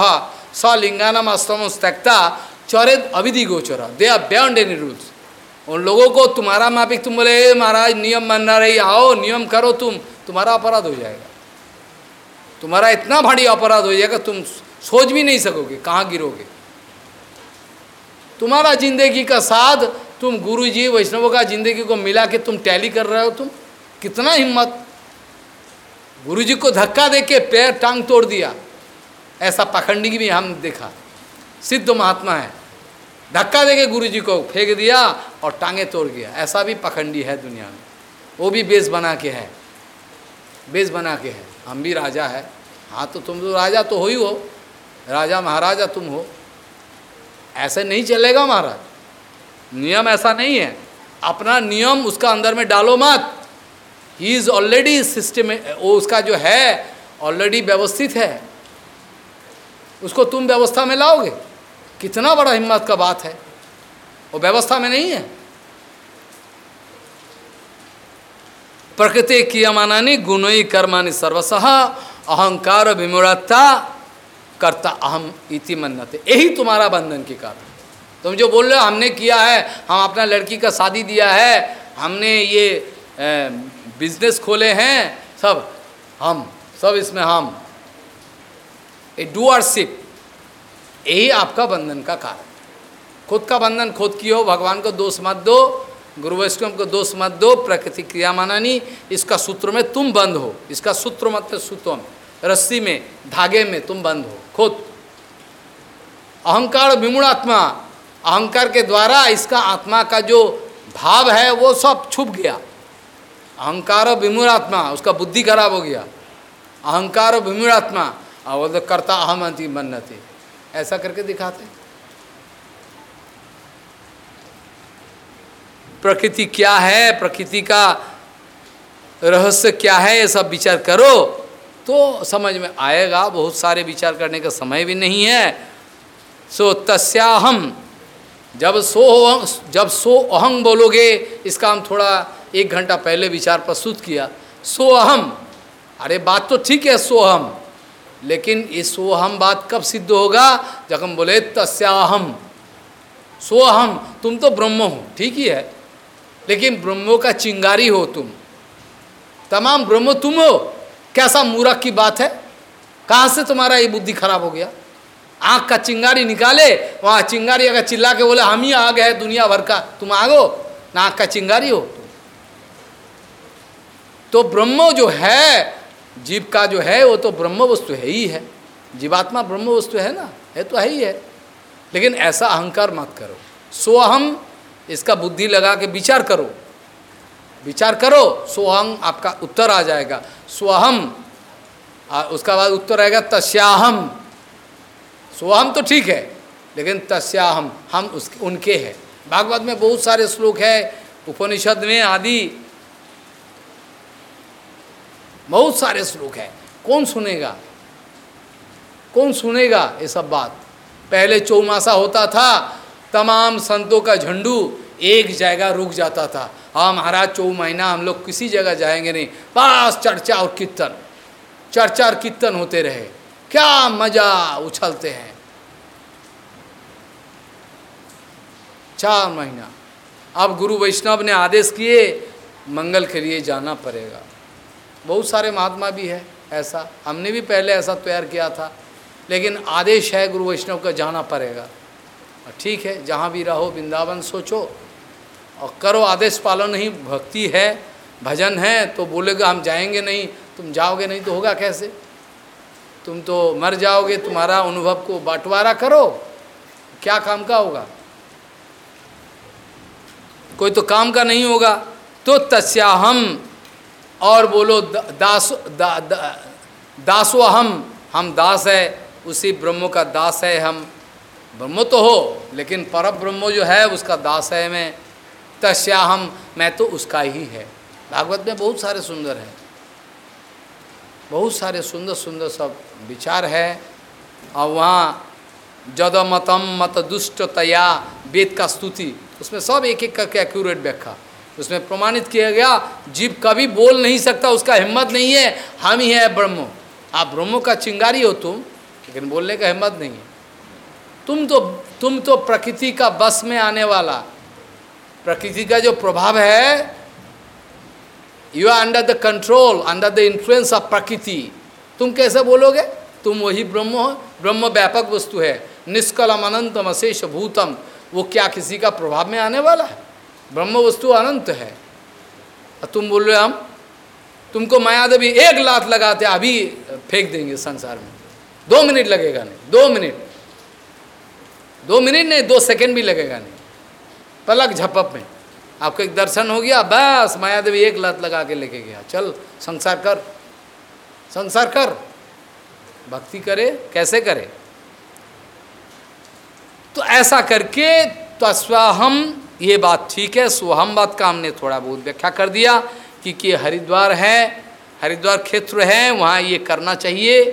सलिंगानम आश्रम त्यक्ता चौरित अविधि गोचर। They are beyond any rules उन लोगों को तुम्हारा मापिक तुम बोले महाराज, नियम मानना रही, आओ, नियम करो तुम, तुम्हारा अपराध हो जाएगा। तुम्हारा इतना भारी अपराध हो जाएगा, तुम सोच भी नहीं सकोगे, कहाँ गिरोगे? तुम्हारा ज़िंदगी का साथ तुम गुरु जी वैष्णवों का ज़िंदगी को मिला के तुम टैली कर रहे हो तुम, कितना हिम्मत। गुरु जी को धक्का दे के पैर टांग तोड़ दिया, ऐसा पखंडी भी हम देखा। सिद्ध महात्मा है, धक्का दे के गुरु जी को फेंक दिया और टांगे तोड़ गया ऐसा भी पखंडी है दुनिया में। वो भी बेस बना के है, बेस बना के है। हम भी राजा है हाँ तो तुम तो राजा तो हो ही हो। राजा महाराजा, तुम हो। ऐसे नहीं चलेगा महाराज। नियम ऐसा नहीं है। अपना नियम उसका अंदर में डालो मत। ही इज़ ऑलरेडी सिस्टम वो उसका जो है ऑलरेडी व्यवस्थित है। उसको तुम व्यवस्था में लाओगे? कितना बड़ा हिम्मत का बात है। वो व्यवस्था में नहीं है। प्रकृति क्रियमानी गुणोई कर्मानि सर्वस अहंकार विमुरता करता अहम इति मन्नते। यही तुम्हारा बंधन के कारण तुम जो बोल रहे हो, हमने किया है, हम अपना लड़की का शादी दिया है, हमने ये बिज़नेस खोले हैं, सब, हम, सब इसमें हम। ए डूअरशिप यही आपका बंधन का कारण। खुद का बंधन खुद की हो, भगवान को दोष मत दो, गुरु वैष्णव को दोष मत दो, प्रकृति क्रिया मानानी इसका सूत्र में तुम बंद हो, इसका सूत्र मत सूत्रों में रस्सी में, धागे में तुम बंद हो, खुद। अहंकार विमूढ़ात्मा अहंकार के द्वारा इसका आत्मा का जो भाव है, वो सब छुप गया। अहंकार विमूढ़ात्मा उसका बुद्धि खराब हो गया। अहंकार विमूढ़ात्मा और वो तो करता अहम अंति ऐसा करके दिखाते प्रकृति क्या है? प्रकृति का रहस्य क्या है? ये सब विचार करो। तो समझ में आएगा, बहुत सारे विचार करने का समय भी नहीं है। सो तस्याहम, जब सो जब सो अहम बोलोगे, इसका हम थोड़ा एक घंटा पहले विचार प्रस्तुत किया। सो अहम अरे बात तो ठीक है सो अहम लेकिन ये सोहम बात कब सिद्ध होगा? जब हम बोले तस्याहम। सो सोहम तुम तो ब्रह्म हो, ठीक ही है। लेकिन ब्रह्मो का चिंगारी हो तुम। तमाम ब्रह्म तुम हो। कैसा मूरख की बात है? कहाँ से तुम्हारा ये बुद्धि खराब हो गया? आँख का चिंगारी निकाले, वहाँ चिंगारी अगर चिल्ला के बोले, हम ही आ गए दुनिया भर का, तुम आगो, ना आँख का चिंगारी हो। तो ब्रह्म जो है, जीव का जो है, वो तो ब्रह्म वस्तु है ही है। जीवात्मा ब्रह्म वस्तु है ना? है तो है ही है। लेकिन ऐसा अहंकार मत करो। सोहम इसका बुद्धि लगा के विचार करो। विचार करो सोहम आपका उत्तर आ जाएगा। स्वहम उसका बाद उत्तर आएगा तस्याहम सोहम तो ठीक है, लेकिन तस्याहम हम उस, उनके हैं। भागवत में बहुत सारे श्लोक है, उपनिषद में आदि। बहुत सारे श्लोक है। कौन सुनेगा? कौन सुनेगा ये सब बात? पहले चौमासा होता था, तमाम संतों का झंडू एक जगह रुक जाता था। हाँ महाराज चौ महीना हम लोग किसी जगह जाएँगे नहीं। बस चर्चा और कीर्तन। चर्चा और कीर्तन होते रहे। क्या मज़ा उछलते हैं। चार महीना। अब गुरु वैष्णव ने आदेश किए, मंगल के लिए जाना पड़ेगा। बहुत सारे महात्मा भी है, ऐसा। हमने भी पहले ऐसा तैयार किया था। लेकिन आदेश है गुरु वैष्णव का, जाना पड़ेगा। ठीक है, जहाँ भी रहो, वृंदावन सोचो। और करो आदेश पालन नहीं भक्ति है भजन है तो बोलेगा हम जाएँगे नहीं तुम जाओगे नहीं तो होगा कैसे? तुम तो मर जाओगे तुम्हारा अनुभव को बंटवारा करो क्या काम का होगा? कोई तो काम का नहीं होगा। तो तस्याहम और बोलो दास दा, दा, दासो हम हम दास है उसी ब्रह्म का दास है हम। ब्रह्म तो हो लेकिन पर ब्रह्म जो है उसका दास है मैं तस्या हम, मैं तो उसका ही है। भागवत में बहुत सारे सुंदर हैं। बहुत सारे सुंदर सुंदर सब विचार है। और वहाँ जदमतम मत दुष्ट तया वेद का स्तुति, उसमें सब एक एक करके एक्यूरेट व्याख्या। उसमें प्रमाणित किया गया, जीव कभी बोल नहीं सकता, उसका हिम्मत नहीं है, हम ही है ब्रह्मो। आप ब्रह्मो का चिंगारी हो तुम, लेकिन बोलने का हिम्मत नहीं है। तुम तो तुम तो प्रकृति का बस में आने वाला प्रकृति का जो प्रभाव है you are under the control under the influence of प्रकृति। तुम कैसे बोलोगे? तुम वही ब्रह्म हो ब्रह्म व्यापक वस्तु है। निष्कलम अनंतम अशेष भूतम, वो क्या किसी का प्रभाव में आने वाला है? ब्रह्म वस्तु अनंत है। और तुम बोल रहे हम, तुमको माया देवी एक लात लगाते, अभी फेंक देंगे संसार में। दो मिनट लगेगा नहीं, दो मिनट। दो मिनट नहीं, दो सेकंड भी लगेगा नहीं। पलक झपप में। आपको एक दर्शन हो गया, बस माया देवी एक लत लगा के लेके गया। चल, संसार कर संसार कर। भक्ति करे, कैसे करे? तो ऐसा करके तस्वाहम ये बात ठीक है स्वहम बात का हमने थोड़ा बहुत व्याख्या कर दिया कि कि हरिद्वार है, हरिद्वार क्षेत्र है, वहाँ ये करना चाहिए।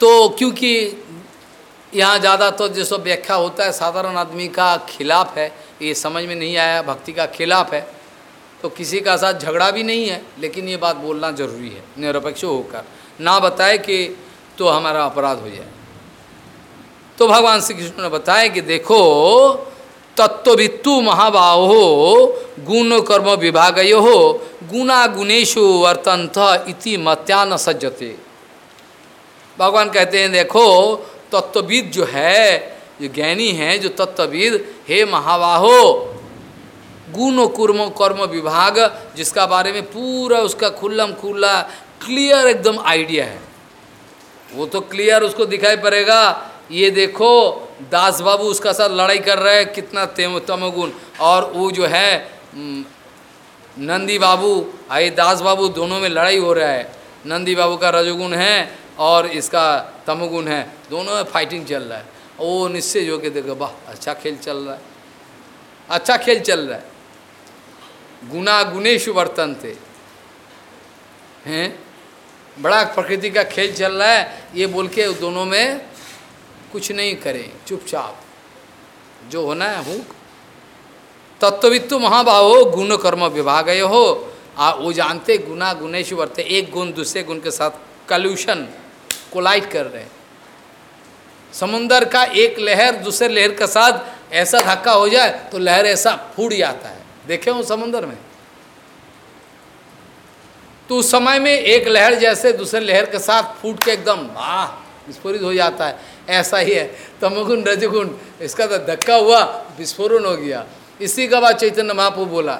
तो क्योंकि यहाँ ज़्यादा तो जो व्याख्या होता है, साधारण आदमी का खिलाफ है, ये समझ में नहीं आया, भक्ति का खिलाफ है तो किसी का साथ झगड़ा भी नहीं है, लेकिन ये बात बोलना ज़रूरी है, निरपेक्ष होकर। ना बताए कि तो हमारा अपराध हो जाए। तो भगवान श्री कृष्ण ने बताया कि देखो तत्वित्तु महाबाहो, गुण कर्म विभाग हो गुना गुणेशु वर्तंत इति मत्या न सज्जते। भगवान कहते हैं, देखो तत्वविद जो है, जो ज्ञानी है, जो तत्वविद, हे महाबाहो, गुण, कुर्म, कर्म विभाग, जिसका बारे में पूरा उसका खुल्लम खुल्ला क्लियर एकदम आइडिया है। वो तो क्लियर उसको दिखाई पड़ेगा। ये देखो, दास बाबू उसका साथ लड़ाई कर रहे हैं, कितना तमोगुण। और वो जो है नंदी बाबू, आए दास बाबू दोनों में लड़ाई हो रहा है। नंदी बाबू का रजोगुण है और इसका तमोगुण है, दोनों में फाइटिंग चल रहा है। वो निश्चय जो के देखो, वाह अच्छा खेल चल रहा है। अच्छा खेल चल रहा है। गुना गुणेश वर्तन थे। हैं? बड़ा प्रकृति का खेल चल रहा है। ये बोल के दोनों में कुछ नहीं करें। चुपचाप। जो होना है, हूँ। तत्वित्व महाभाव गुण कर्म विभाग हो। आ, वो जानते गुना गुणेश वर्ते एक गुण, दूसरे गुण के साथ कल्यूशन कोलाइट कर रहे हैं। समुंदर का एक लहर दूसरे लहर के साथ ऐसा धक्का हो जाए तो लहर ऐसा फूट जाता है। देखे हो समुंदर में? तो उस समय में एक लहर जैसे दूसरे लहर के साथ फूट के एकदम, वाह, विस्फोरित हो जाता है। ऐसा ही है। तमगुण, रजगुण, इसका तो धक्का हुआ, विस्फोरण हो गया। इसी का बाद चैतन्य महापू बोला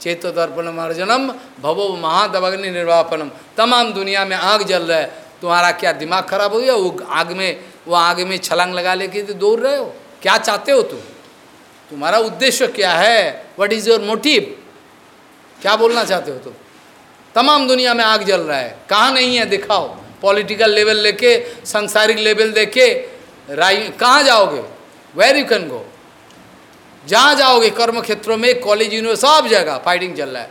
चेतो दर्पण मार्जनम भवो महादवग्नि निर्वापनम तमाम दुनिया में आग जल रहा है। तुम्हारा क्या दिमाग खराब हो गया? वो आग में, वो आग में छलांग लगा लेके तो दौड़ रहे हो? क्या चाहते हो तुम? तुम्हारा उद्देश्य क्या है? वट इज़ योर मोटिव क्या बोलना चाहते हो तुम? तमाम दुनिया में आग जल रहा है। कहाँ नहीं है? दिखाओ। पॉलिटिकल लेवल लेके, सांसारिक लेवल देखे राय कहाँ जाओगे? वेर यू कैन गो जहाँ जाओगे, कर्म क्षेत्रों में कॉलेज यूनिवर्सिटी सब जगह फाइटिंग चल रहा है।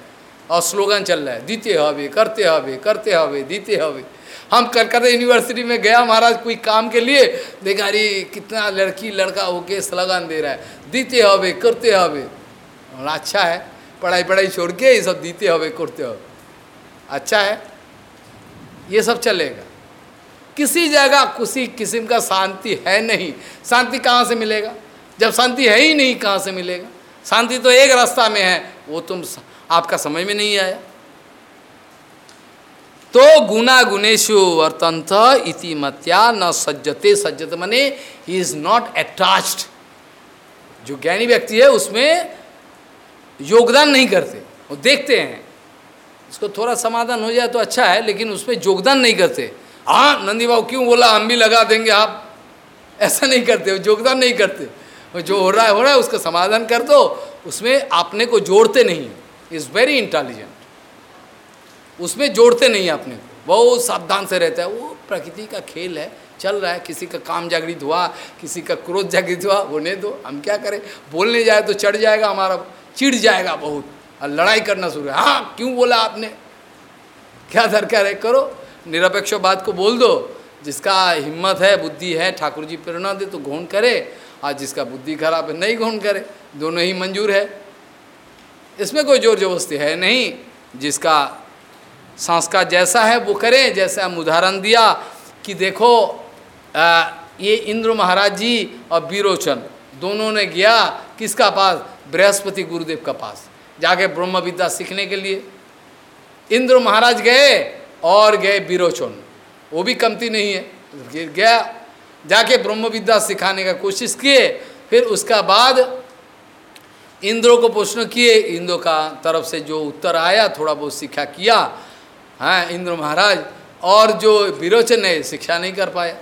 और स्लोगन चल रहा है दीते हवे करते हवे करते हवे दीते हवे हम कलकत्ता यूनिवर्सिटी में गया महाराज कोई काम के लिए, देखा, अरे, कितना लड़की, लड़का होके स्लोगन दे रहा है दीते हवे करते हवे अच्छा है पढ़ाई पढ़ाई छोड़ के ये सब दीते हवे करते हवे अच्छा है, ये सब चलेगा। किसी जगह किसी किस्म का शांति है नहीं। शांति कहाँ से मिलेगा? जब शांति है ही नहीं, कहाँ से मिलेगा? शांति तो एक रास्ता में है, वो तुम आपका समझ में नहीं आया। तो गुना गुणेशु वर्तंत इति मत्या न सज्जते। सज्जते मने ही इज़ नॉट अटैच्ड जो ज्ञानी व्यक्ति है, उसमें योगदान नहीं करते। वो देखते हैं। उसको थोड़ा समाधान हो जाए तो अच्छा है, लेकिन उसमें योगदान नहीं करते। हाँ नंदी बाबू क्यों बोला, हम भी लगा देंगे आप। ऐसा नहीं करते योगदान नहीं करते। जो हो रहा है, हो रहा है, उसका समाधान कर दो। उसमें आपने को जोड़ते नहीं इज़ वेरी इंटेलिजेंट उसमें जोड़ते नहीं अपने को। बहुत सावधान से रहता है। वो प्रकृति का खेल है, चल रहा है। किसी का काम जागृत हुआ, किसी का क्रोध जागृत हुआ, होने दो। हम क्या करें? बोलने जाए तो चढ़ जाएगा हमारा, चिढ़ जाएगा बहुत। और लड़ाई करना शुरू है। हाँ क्यों बोला आपने? क्या दरकार है? करो। निरपेक्ष बात को बोल दो। जिसका हिम्मत है बुद्धि है ठाकुर जी प्रेरणा दे तो घोन करे। और जिसका बुद्धि खराब है नहीं घोन करे। दोनों ही मंजूर है। इसमें कोई ज़ोर जबरस्ती है नहीं। जिसका संस्कार जैसा है वो करें। जैसे हम उदाहरण दिया कि देखो आ, ये इंद्र महाराज जी और बीरोचन दोनों ने गया किसका पास? बृहस्पति गुरुदेव का पास जाके ब्रह्म विद्या सीखने के लिए। इंद्र महाराज गए और गए बीरोचन। वो भी कमती नहीं है। गया, जाके ब्रह्म विद्या सिखाने का कोशिश किए, फिर उसका बाद इंद्रों को प्रश्न किए, इंद्रों का तरफ़ से जो उत्तर आया, थोड़ा बहुत शिक्षा किया हाँ इंद्र महाराज, और जो विरोचन है, शिक्षा नहीं कर पाया।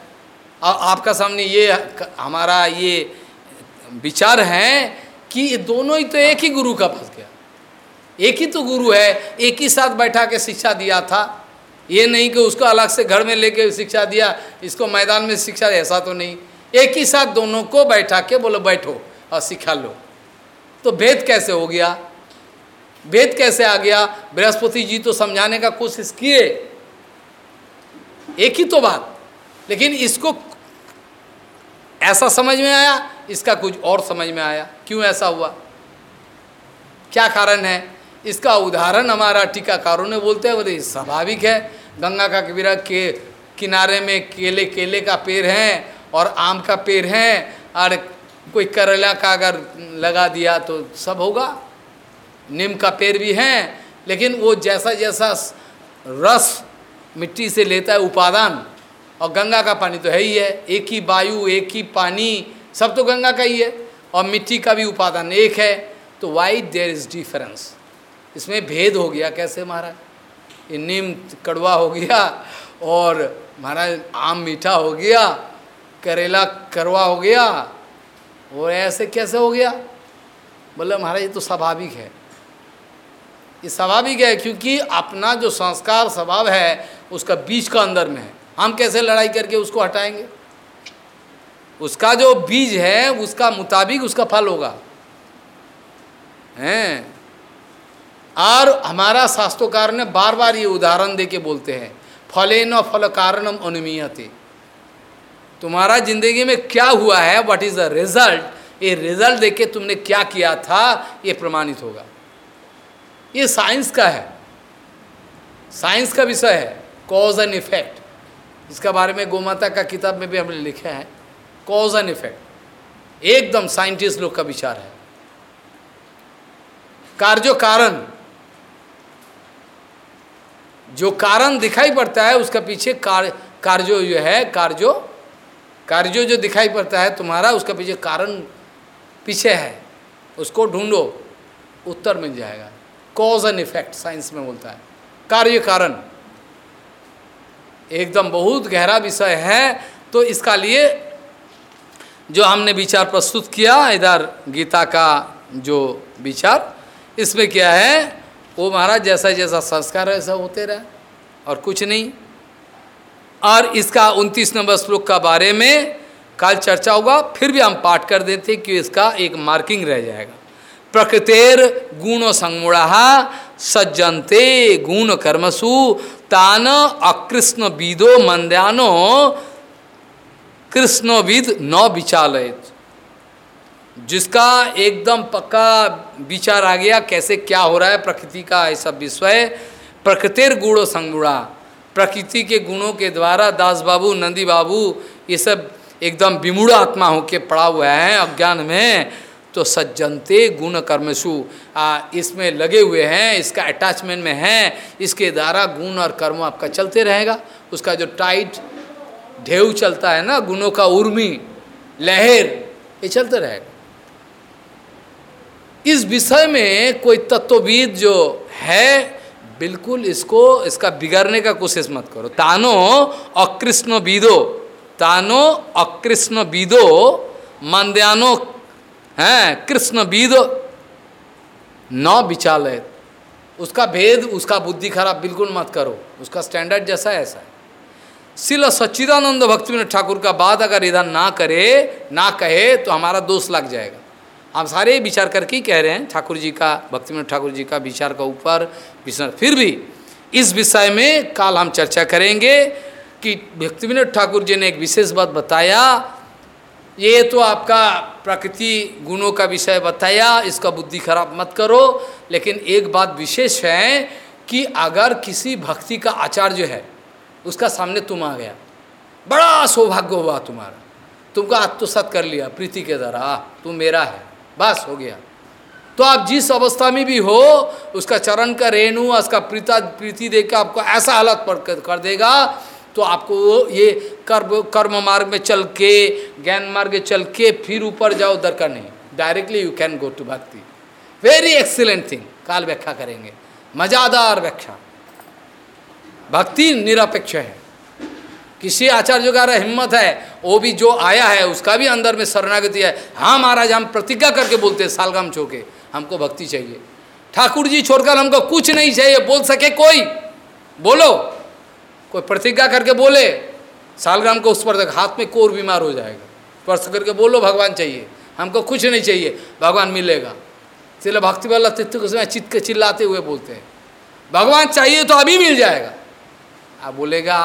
अब आपका सामने ये हमारा ये विचार है कि ये दोनों ही तो एक ही गुरु का पास गया। एक ही तो गुरु है, एक ही साथ बैठा के शिक्षा दिया था। ये नहीं कि उसको अलग से घर में लेके शिक्षा दिया, इसको मैदान में शिक्षा ऐसा तो नहीं। एक ही साथ दोनों को बैठा के बोलो, बैठो और सिखा लो। तो भेद कैसे हो गया? भेद कैसे आ गया? बृहस्पति जी तो समझाने का कोशिश किए। एक ही तो बात, लेकिन इसको ऐसा समझ में आया, इसका कुछ और समझ में आया। क्यों ऐसा हुआ? क्या कारण है? इसका उदाहरण हमारा टीकाकारों ने बोलते हैं बोले स्वाभाविक है। गंगा का कबीरा के किनारे में केले केले का पेड़ है और आम का पेड़ है, और कोई करेला का अगर लगा दिया तो सब होगा। नीम का पेड़ भी है, लेकिन वो जैसा जैसा रस मिट्टी से लेता है उपादान, और गंगा का पानी तो है ही है। एक ही वायु, एक ही पानी, सब तो गंगा का ही है, और मिट्टी का भी उपादान एक है तो वाई देर इज़ डिफरेंस इसमें भेद हो गया कैसे महाराज? ये नीम कड़वा हो गया और महाराज आम मीठा हो गया, करेला करवा हो गया, और ऐसे कैसे हो गया? बोले महाराज, ये तो स्वाभाविक है। ये स्वाभाविक है क्योंकि अपना जो संस्कार स्वभाव है, उसका बीज का अंदर में है। हम कैसे लड़ाई करके उसको हटाएँगे? उसका जो बीज है, उसका मुताबिक उसका फल होगा। हैं? और हमारा शास्त्रोकार ने बार बार ये उदाहरण दे के बोलते हैं, फले न फल कारणम अनुमीयते। तुम्हारा ज़िंदगी में क्या हुआ है? व्हाट इज़ द रिज़ल्ट ये रिज़ल्ट देके तुमने क्या किया था? ये प्रमाणित होगा। ये साइंस का है। साइंस का विषय है। कॉज एंड इफ़ेक्ट इसका बारे में गोमाता का किताब में भी हमने लिखा है। कॉज एंड इफ़ेक्ट एकदम साइंटिस्ट लोग का विचार है। कार्यो कारण जो कारण दिखाई पड़ता है, उसका पीछे कार कार्यो जो है कार्यो कार्यो जो दिखाई पड़ता है तुम्हारा, उसका पीछे कारण पीछे है। उसको ढूंढो, उत्तर मिल जाएगा। कॉज एंड इफ़ेक्ट साइंस में बोलता है। कार्य कारण। एकदम बहुत गहरा विषय है तो इसका लिए जो हमने विचार प्रस्तुत किया, इधर गीता का जो विचार, इसमें क्या है? वो महाराज जैसा जैसा संस्कार ऐसा होते रहे। और कुछ नहीं। और इसका उनतीस नंबर श्लोक का बारे में कल चर्चा होगा फिर भी हम पाठ कर देते कि इसका एक मार्किंग रह जाएगा। प्रकृतेर गुण संगुणा सज्जनते गुण कर्मसु तान अकृष्ण विदो मंद्यानो कृष्णविद न विचालित जिसका एकदम पक्का विचार आ गया, कैसे क्या हो रहा है, प्रकृति का ऐसा विषय प्रकृतिर गुण संगुणा। प्रकृति के गुणों के द्वारा दास बाबू, नंदी बाबू, ये सब एकदम विमूढ़ आत्मा होके पड़ा हुआ है अज्ञान में। तो सज्जनते गुण कर्मसु। इसमें लगे हुए हैं, इसका अटैचमेंट में है, इसके द्वारा गुण और कर्म आपका चलते रहेगा। उसका जो टाइट ढेव चलता है ना, गुणों का उर्मी, लहर, ये चलते रहेगा। इस विषय में कोई तत्वविद जो है, बिल्कुल इसको, इसका बिगड़ने का कोशिश मत करो। तानो अकृष्ण विदो तानो अकृष्ण विदो मंद्यानो हैं कृष्ण विद न विचालय। उसका भेद, उसका बुद्धि खराब, बिल्कुल मत करो। उसका स्टैंडर्ड जैसा ऐसा है। शिल सच्चिदानंद भक्ति ठाकुर का बात अगर इधर ना करे, ना कहे तो हमारा दोष लग जाएगा। हम सारे विचार करके कह रहे हैं, ठाकुर जी का भक्ति ठाकुर जी का विचार का ऊपर फिर भी इस विषय में काल हम चर्चा करेंगे कि भक्ति ठाकुर जी ने एक विशेष बात बताया। ये तो आपका प्रकृति गुणों का विषय बताया, इसका बुद्धि खराब मत करो, लेकिन एक बात विशेष है कि अगर किसी भक्ति का आचार्य है, उसका सामने तुम आ गया, बड़ा सौभाग्य हुआ तुम्हारा। तुमको आत्मसत कर लिया, प्रीति के द्वारा तुम मेरा है। बस हो गया। तो आप जिस अवस्था में भी हो, उसका चरण का रेणु, उसका प्रीता, प्रीति देकर आपको ऐसा हालत पर कर देगा तो आपको ये कर्म कर्म मार्ग में चल के, ज्ञान मार्ग चल के फिर ऊपर जाओ दरकार नहीं। Directly you can go to bhakti very excellent thing काल व्याख्या करेंगे। मजादार व्याख्या। भक्ति निरपेक्ष है। किसी आचार्य का हिम्मत है, वो भी जो आया है, उसका भी अंदर में शरणागति है। हाँ महाराज, हम प्रतिज्ञा करके बोलते हैं, सालगाम चौके हमको भक्ति चाहिए। ठाकुर जी छोड़कर हमको कुछ नहीं चाहिए, बोल सके कोई? बोलो। कोई प्रतिज्ञा करके बोले सालग्राम को उस पर तक हाथ में कोर बीमार हो जाएगा। स्पर्श करके बोलो, भगवान चाहिए। हमको कुछ नहीं चाहिए, भगवान मिलेगा। इसलिए भक्ति वाला तित्व के समय चित्त के चिल्लाते हुए बोलते हैं, भगवान चाहिए तो अभी मिल जाएगा। आप बोलेगा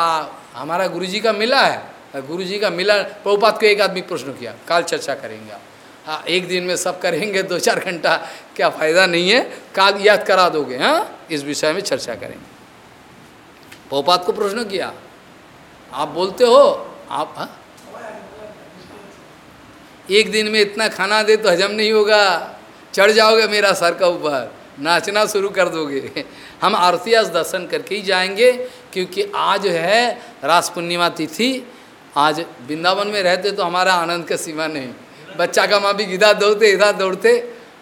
हमारा गुरुजी का मिला है। गुरुजी का मिला प्रभुपात को एक आदमी प्रश्न किया, काल चर्चा करेंगे हाँ एक दिन में सब करेंगे, दो चार घंटा, क्या फ़ायदा नहीं है, काल याद करा दोगे हाँ? इस विषय में चर्चा करेंगे। प्रभुपात को प्रश्न किया, आप बोलते हो, आप हाँ? एक दिन में इतना खाना दे तो हजम नहीं होगा, चढ़ जाओगे मेरा सर का ऊपर, नाचना शुरू कर दोगे। हम आरती आज दर्शन करके ही जाएँगे क्योंकि आज है रास पूर्णिमा तिथि आज वृंदावन में रहते तो हमारा आनंद का सीमा नहीं। बच्चा का माँ भी इधर दौड़ते इधर दौड़ते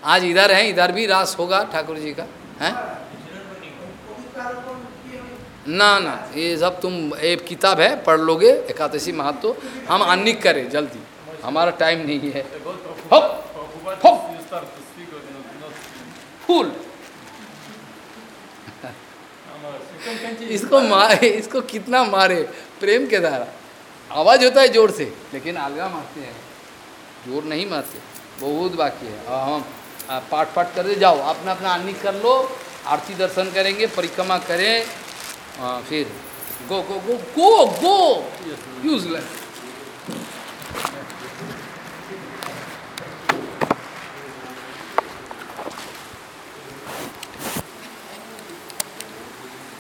आज इधर हैं इधर भी रास होगा ठाकुर जी का है? ना ना ये सब तुम एक किताब है पढ़ लोगे एकादशी महत्व हम अनिक करें जल्दी हमारा टाइम नहीं है। फूल। इसको मारे इसको कितना मारे? प्रेम के द्वारा। आवाज़ होता है ज़ोर से लेकिन अलगा मारते हैं। ज़ोर नहीं मारते बहुत बाकी है। और हम पाठ पाठ कर दे जाओ। अपना अपना अन्नी कर लो आरती दर्शन करेंगे परिक्रमा करें आ, फिर। गो गो गो गो गो। यूजलेस